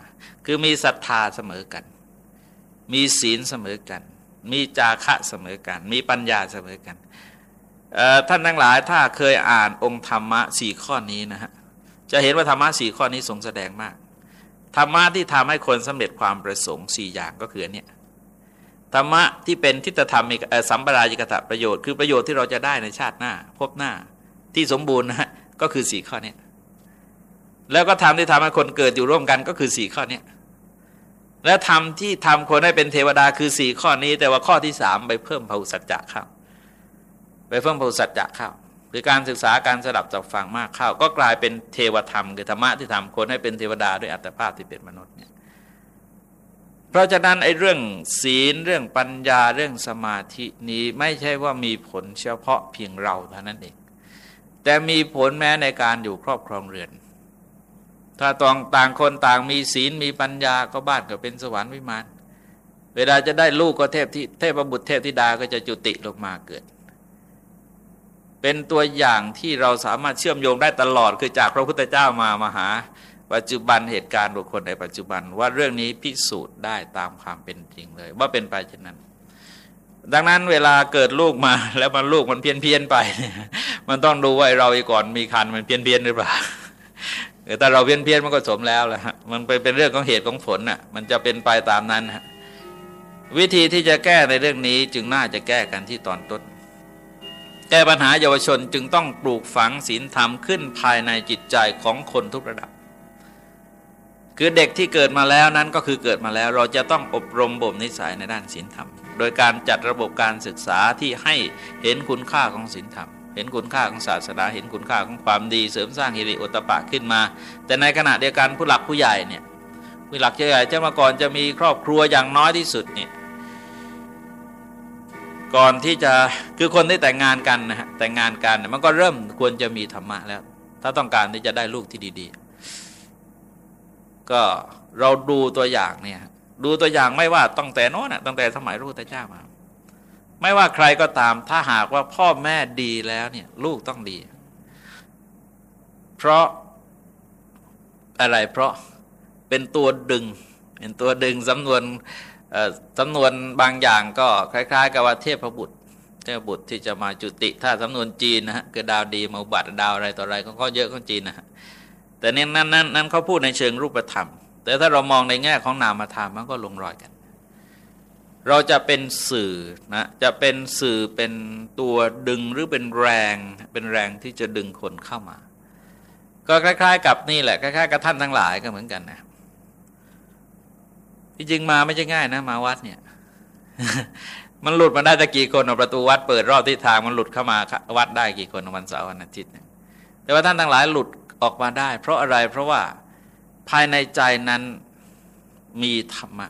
คือมีศรัทธาเสมอกัน มีศีลเสมอกัน มีจาคะเสมอกัน มีปัญญาเสมอกันท่านทั้งหลายถ้าเคยอ่านองค์ธรรมะสี่ข้อนี้นะฮะจะเห็นว่าธรรมะสี่ข้อนี้ทรงแสดงมากธรรมะที่ทำให้คนสำเร็จความประสงค์สี่อย่างก็คือเนี่ย ธรรมะที่เป็นทิฏฐธรรมสัมปรายิกตะประโยชน์คือประโยชน์ที่เราจะได้ในชาติหน้า พบหน้าที่สมบูรณ์นะก็คือสี่ข้อนี้แล้วก็ทำที่ทำให้คนเกิดอยู่ร่วมกันก็คือสี่ข้อนี้และทำที่ทำคนให้เป็นเทวดาคือสี่ข้อนี้ แต่ว่าข้อที่สามไปเพิ่มภูสัจจะเข้าไปเพิ่มภูสัจจะเข้าคือการศึกษาการสดับจับฟังมากเข้า ก็กลายเป็นเทวธรรมคือธรรมะที่ทำคนให้เป็นเทวดาด้วยอัตภาพที่เป็นมนุษย์เนี่ย เพราะฉะนั้นไอ้เรื่องศีลเรื่องปัญญาเรื่องสมาธินี้ไม่ใช่ว่ามีผลเฉพาะเพียงเราเท่านั้นเอง แต่มีผลแม้ในการอยู่ครอบครองเรือน ถ้าตองต่างคนต่างมีศีลมีปัญญาก็บ้านก็เป็นสวรรค์วิมาน เวลาจะได้ลูกก็เทพที่เทพบุตรเทพธิดาก็จะจุติลงมาเกิด เป็นตัวอย่างที่เราสามารถเชื่อมโยงได้ตลอดคือจากพระพุทธเจ้ามามาหา ปัจจุบันเหตุการณ์บุคคลในปัจจุบันว่าเรื่องนี้พิสูจน์ได้ตามความเป็นจริงเลย ว่าเป็นไปเช่นนั้น ดังนั้นเวลาเกิดลูกมาแล้วมันลูกมันเพี้ยนเพียนไป มันต้องดูว่าเราก่อนมีคันมันเพี้ยนเพียนหรือเปล่าแต่เราเพี้ยนเพียนมันก็สมแล้วแหละมันไปเป็นเรื่องของเหตุของผลน่ะ มันจะเป็นไปตามนั้นฮะวิธีที่จะแก้ในเรื่องนี้จึงน่าจะแก้กันที่ตอนต้นแก้ปัญหาเยาวชนจึงต้องปลูกฝังศีลธรรมขึ้นภายในจิตใจของคนทุกระดับ คือเด็กที่เกิดมาแล้วนั้นก็คือเกิดมาแล้วเราจะต้องอบรมบ่มนิสัยในด้านศีลธรรม โดยการจัดระบบการศึกษาที่ให้เห็นคุณค่าของศีลธรรม เห็นคุณค่าของศาสนาเห็นคุณค่าของความดีเสริมสร้างฮิริโอตปะขึ้นมา แต่ในขณะเดียวกันผู้หลักผู้ใหญ่เนี่ยผู้หลักผู้ใหญ่เจ้ามาก่อนจะมีครอบครัวอย่างน้อยที่สุดเนี่ยก่อนที่จะคือคนที่แต่งงานกันนะฮะแต่งงานกันมันก็เริ่มควรจะมีธรรมะแล้ว ถ้าต้องการที่จะได้ลูกที่ดี ๆ ก็เราดูตัวอย่างเนี่ยดูตัวอย่างไม่ว่าตั้งแต่โน้นตั้งแต่สมัยรูตเจ้ามา ไม่ว่าใครก็ตาม ถ้าหากว่าพ่อแม่ดีแล้วเนี่ยลูกต้องดี เพราะอะไรเพราะเป็นตัวดึง เป็นตัวดึงสำนวนสำนวนบางอย่างก็คล้าย ๆ กับว่าเทพบุตรเทพบุตรที่จะมาจุติ ถ้าสำนวนจีนนะฮะคือดาวดีมาบัตดาวอะไรต่ออะไรก็เยอะของจีนนะฮะ แต่เน้นนั้นนั้นนั้นเขาพูดในเชิงรูปธรรม แต่ถ้าเรามองในแง่ของนามธรรมมันก็ลงรอยกัน เราจะเป็นสื่อนะจะเป็นสื่อเป็นตัวดึงหรือเป็นแรงเป็นแรงที่จะดึงคนเข้ามา ก็คล้าย ๆ กับนี่แหละคล้ายๆกับท่านทั้งหลายก็เหมือนกันนะที่จริงมาไม่ใช่ง่ายนะ มาวัดเนี่ย มันหลุดมาได้ตะกี่คนประตูวัดเปิดรอบที่ทางมันหลุดเข้ามาวัดได้กี่คนวันเสาร์วันอาทิตย์แต่ว่าท่านทั้งหลายหลุด ออกมาได้ เพราะอะไรเพราะว่าภายในใจนั้นมีธรรมะ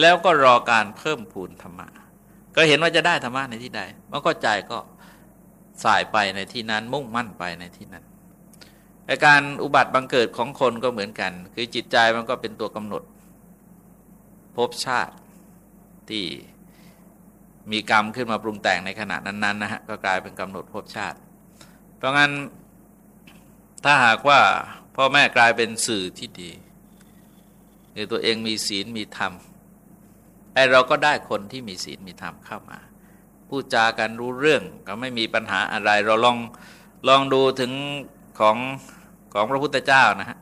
แล้วก็รอการเพิ่มพูนธรรมะ ก็เห็นว่าจะได้ธรรมะในที่ใดมันก็ใจก็สายไปในที่นั้น มุ่งมั่นไปในที่นั้นแต่การอุบัติบังเกิดของคนก็เหมือนกัน คือจิตใจมันก็เป็นตัวกำหนดภพชาติที่มีกรรมขึ้นมาปรุงแต่งในขณะนั้นๆนะฮะก็กลายเป็นกำหนดภพชาติ เพราะงั้น ถ้าหากว่าพ่อแม่กลายเป็นสื่อที่ดีหรือตัวเองมีศีลมีธรรมไอเราก็ได้คนที่มีศีลมีธรรมเข้ามาพูดจากันรู้เรื่องก็ไม่มีปัญหาอะไร เราลองลองดูถึงของของพระพุทธเจ้านะฮะ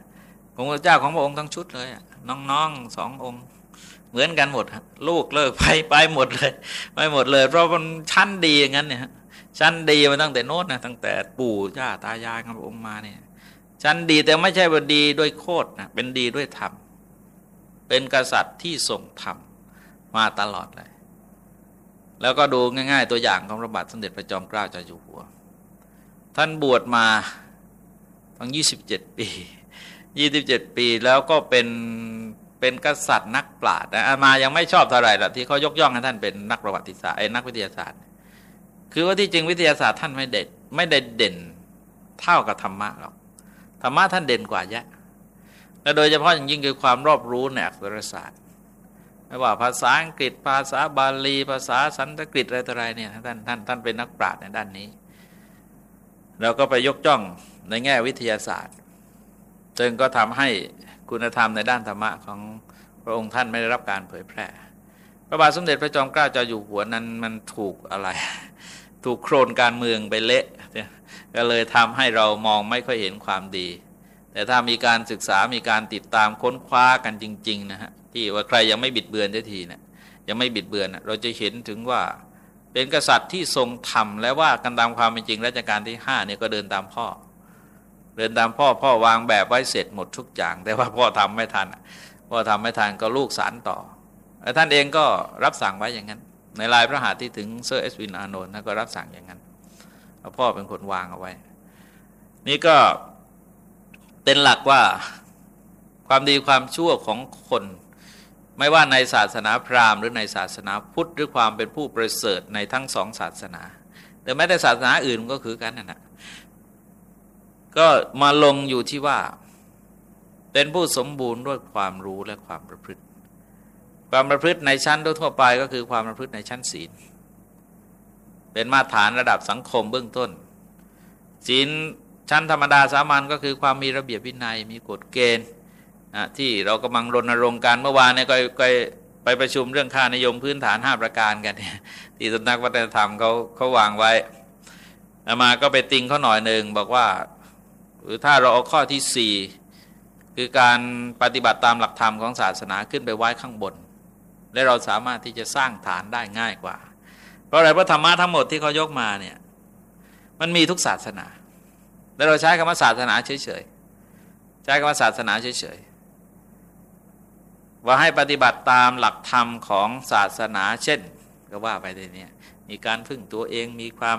ของพระเจ้าของพระองค์ทั้งชุดเลยน้องๆสององค์ เหมือนกันหมดลูกเลิกไปไปหมดเลยไปหมดเลย เพราะมันชั้นดีอย่างนั้นเนี่ยชั้นดีมาตั้งแต่โน้นนะตั้งแต่ปู่ย่าตายายขององค์มาเนี่ย ชั้นดีแต่ไม่ใช่ว่าดีด้วยโคตรนะเป็นดีด้วยธรรม เป็นกษัตริย์ที่ทรงธรรมมาตลอดเลย แล้วก็ดูง่าย ๆ ตัวอย่างของพระบาทสมเด็จพระจอมเกล้าเจ้าอยู่หัว ท่านบวชมาตั้งยี่สิบเจ็ดปียี่สิบเจ็ดปีแล้วก็เป็นเป็นกษัตริย์นักปราชญ์นะมายังไม่ชอบเท่าไหร่หรอกที่เขายกย่องให้ท่านเป็นนักประวัติศาสตร์ไอ้นักวิทยาศาสตร์ คือว่าที่จริงวิทยาศาสตร์ท่านไม่เด่นไม่ได้เด่นเท่ากับธรรมะหรอก ธรรมะท่านเด่นกว่าเยอะและโดยเฉพาะอย่างยิ่งคือความรอบรู้ในอักษรศาสตร์ไม่ว่าภาษาอังกฤษภาษาบาลี ภาษาสันสกฤตอะไรต่ออะไรเนี่ยท่านท่านท่านเป็นนักปราชญ์ในด้านนี้ เราก็ไปยกย่องในแง่วิทยาศาสตร์จึงก็ทำให้คุณธรรมในด้านธรรมะของพระองค์ท่านไม่ได้รับการเผยแพร่ พระบาทสมเด็จพระจอมเกล้าเจ้าอยู่หัวนั้นมันถูกอะไร ถูกโครนการเมืองไปเละก็เลยทำให้เรามองไม่ค่อยเห็นความดี แต่ถ้ามีการศึกษามีการติดตามค้นคว้ากันจริง ๆ นะฮะที่ว่าใครยังไม่บิดเบือนได้ทีเนะี่ยยังไม่บิดเบือนเราจะเห็นถึงว่าเป็นกษัตริย์ที่ทรงธรรมและว่ากันตามความเป็นจริงรัชกาลที่ห้าเนี่ยก็เดินตามพ่อ เดินตามพ่อพ่อวางแบบไว้เสร็จหมดทุกอย่าง แต่ว่าพ่อทำไม่ทันพ่อทำไม่ทันก็ลูกสารต่อท่านเองก็รับสั่งไว้อย่างนั้น ในลายพระหัตถ์ที่ถึงเซอร์เอสวินอานนท์ท่าก็รับสั่งอย่างนั้นพ่อเป็นคนวางเอาไว้ นี่ก็เป็นหลักว่าความดีความชั่วของคน ไม่ว่าในศาสนาพราหมณ์หรือในศาสนาพุทธหรือความเป็นผู้ประเสริฐในทั้งสองศาสนา แต่แม้แต่ศาสนาอื่นก็คือกันนั่นแหะก็มาลงอยู่ที่ว่า เป็นผู้สมบูรณ์ด้วยความรู้และความประพฤติ ความประพฤติในชั้นทั่วไปก็คือความประพฤติในชั้นศีล เป็นมาตรฐานระดับสังคมเบื้องต้น ศีลชั้นธรรมดาสามัญก็คือความมีระเบียบวินัยมีกฎเกณฑ์ที่เรากำลังรณรงค์การเมื่อวานเนี่ยก็ไปประชุมเรื่องค่านิยมพื้นฐาน 5 ประการกันที่สำนักวัฒนธรรมเขาเขาวางไว้มาก็ไปติงเขาหน่อยหนึ่งบอกว่าหรือถ้าเราเอาข้อที่สี่คือการปฏิบัติตามหลักธรรมของศาสนาขึ้นไปไว้ข้างบน และเราสามารถที่จะสร้างฐานได้ง่ายกว่า เพราะอะไรเพราะธรรมะทั้งหมดที่เขายกมาเนี่ยมันมีทุกศาสนา และเราใช้คำว่าศาสนาเฉยๆใช้คำว่าศาสนาเฉยๆว่าให้ปฏิบัติตามหลักธรรมของศาสนา เช่น ก็ว่าไปในนี้มีการพึ่งตัวเองมีความ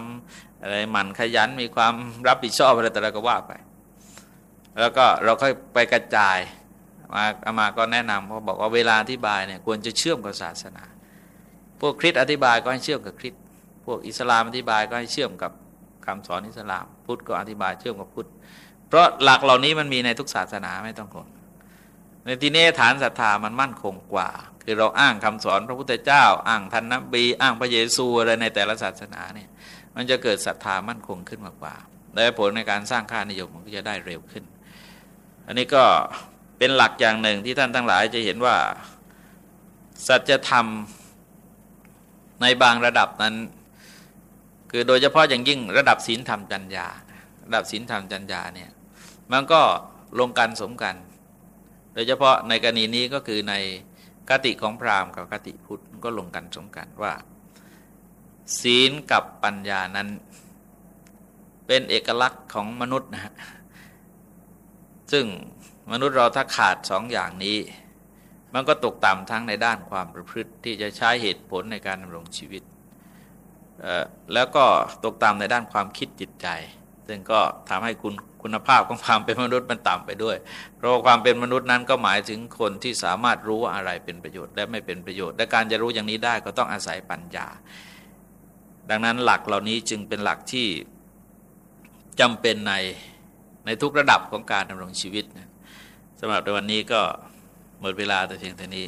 อะไรหมั่นขยันมีความรับผิดชอบอะไรแต่ละก็ว่าไป แล้วก็เราค่อยไปกระจาย มาอามาก็แนะนำเขาบอกว่าเวลาอธิบายเนี่ยควรจะเชื่อมกับศาสนา พวกคริสอธิบายก็ให้เชื่อมกับคริสพวกอิสลามอธิบายก็ให้เชื่อมกับคำสอนอิสลาม พุทธก็อธิบายเชื่อมกับพุทธ เพราะหลักเหล่านี้มันมีในทุกศาสนาไม่ต้องคนในที่นี้ฐานศรัทธามันมั่นคงกว่า คือเราอ้างคำสอนพระพุทธเจ้า อ้างท่านนบีอ้างพระเยซูอะไรในแต่ละศาสนาเนี่ยมันจะเกิดศรัทธามั่นคงขึ้นมากกว่าและผลในการสร้างค่านิยมมันก็จะได้เร็วขึ้น อันนี้ก็ เป็นหลักอย่างหนึ่งที่ท่านทั้งหลายจะเห็นว่า สัจธรรมในบางระดับนั้น คือโดยเฉพาะอย่างยิ่งระดับศีลธรรมจัญญา ระดับศีลธรรมจัญญาเนี่ยมันก็ลงกันสมกัน โดยเฉพาะในกรณีนี้ก็คือในกติของพราหมณ์กับกติพุทธก็ลงกันสมกันว่า ศีลกับปัญญานั้น เป็นเอกลักษณ์ของมนุษย์นะฮะซึ่ง มนุษย์เราถ้าขาดสองอย่างนี้ มันก็ตกต่ำทั้งในด้านความประพฤติที่จะใช้เหตุผลในการดำรงชีวิต แล้วก็ตกต่ำในด้านความคิดจิตใจ ซึ่งก็ทำให้คุณคุณภาพของความเป็นมนุษย์มันต่ำไปด้วย เพราะความเป็นมนุษย์นั้นก็หมายถึงคนที่สามารถรู้ว่าอะไรเป็นประโยชน์และไม่เป็นประโยชน์ และการจะรู้อย่างนี้ได้ก็ต้องอาศัยปัญญา ดังนั้นหลักเหล่านี้จึงเป็นหลักที่จำเป็นในในทุกระดับของการดำรงชีวิตนะ สำหรับในวันนี้ก็หมดเวลาแต่เพียงเท่านี้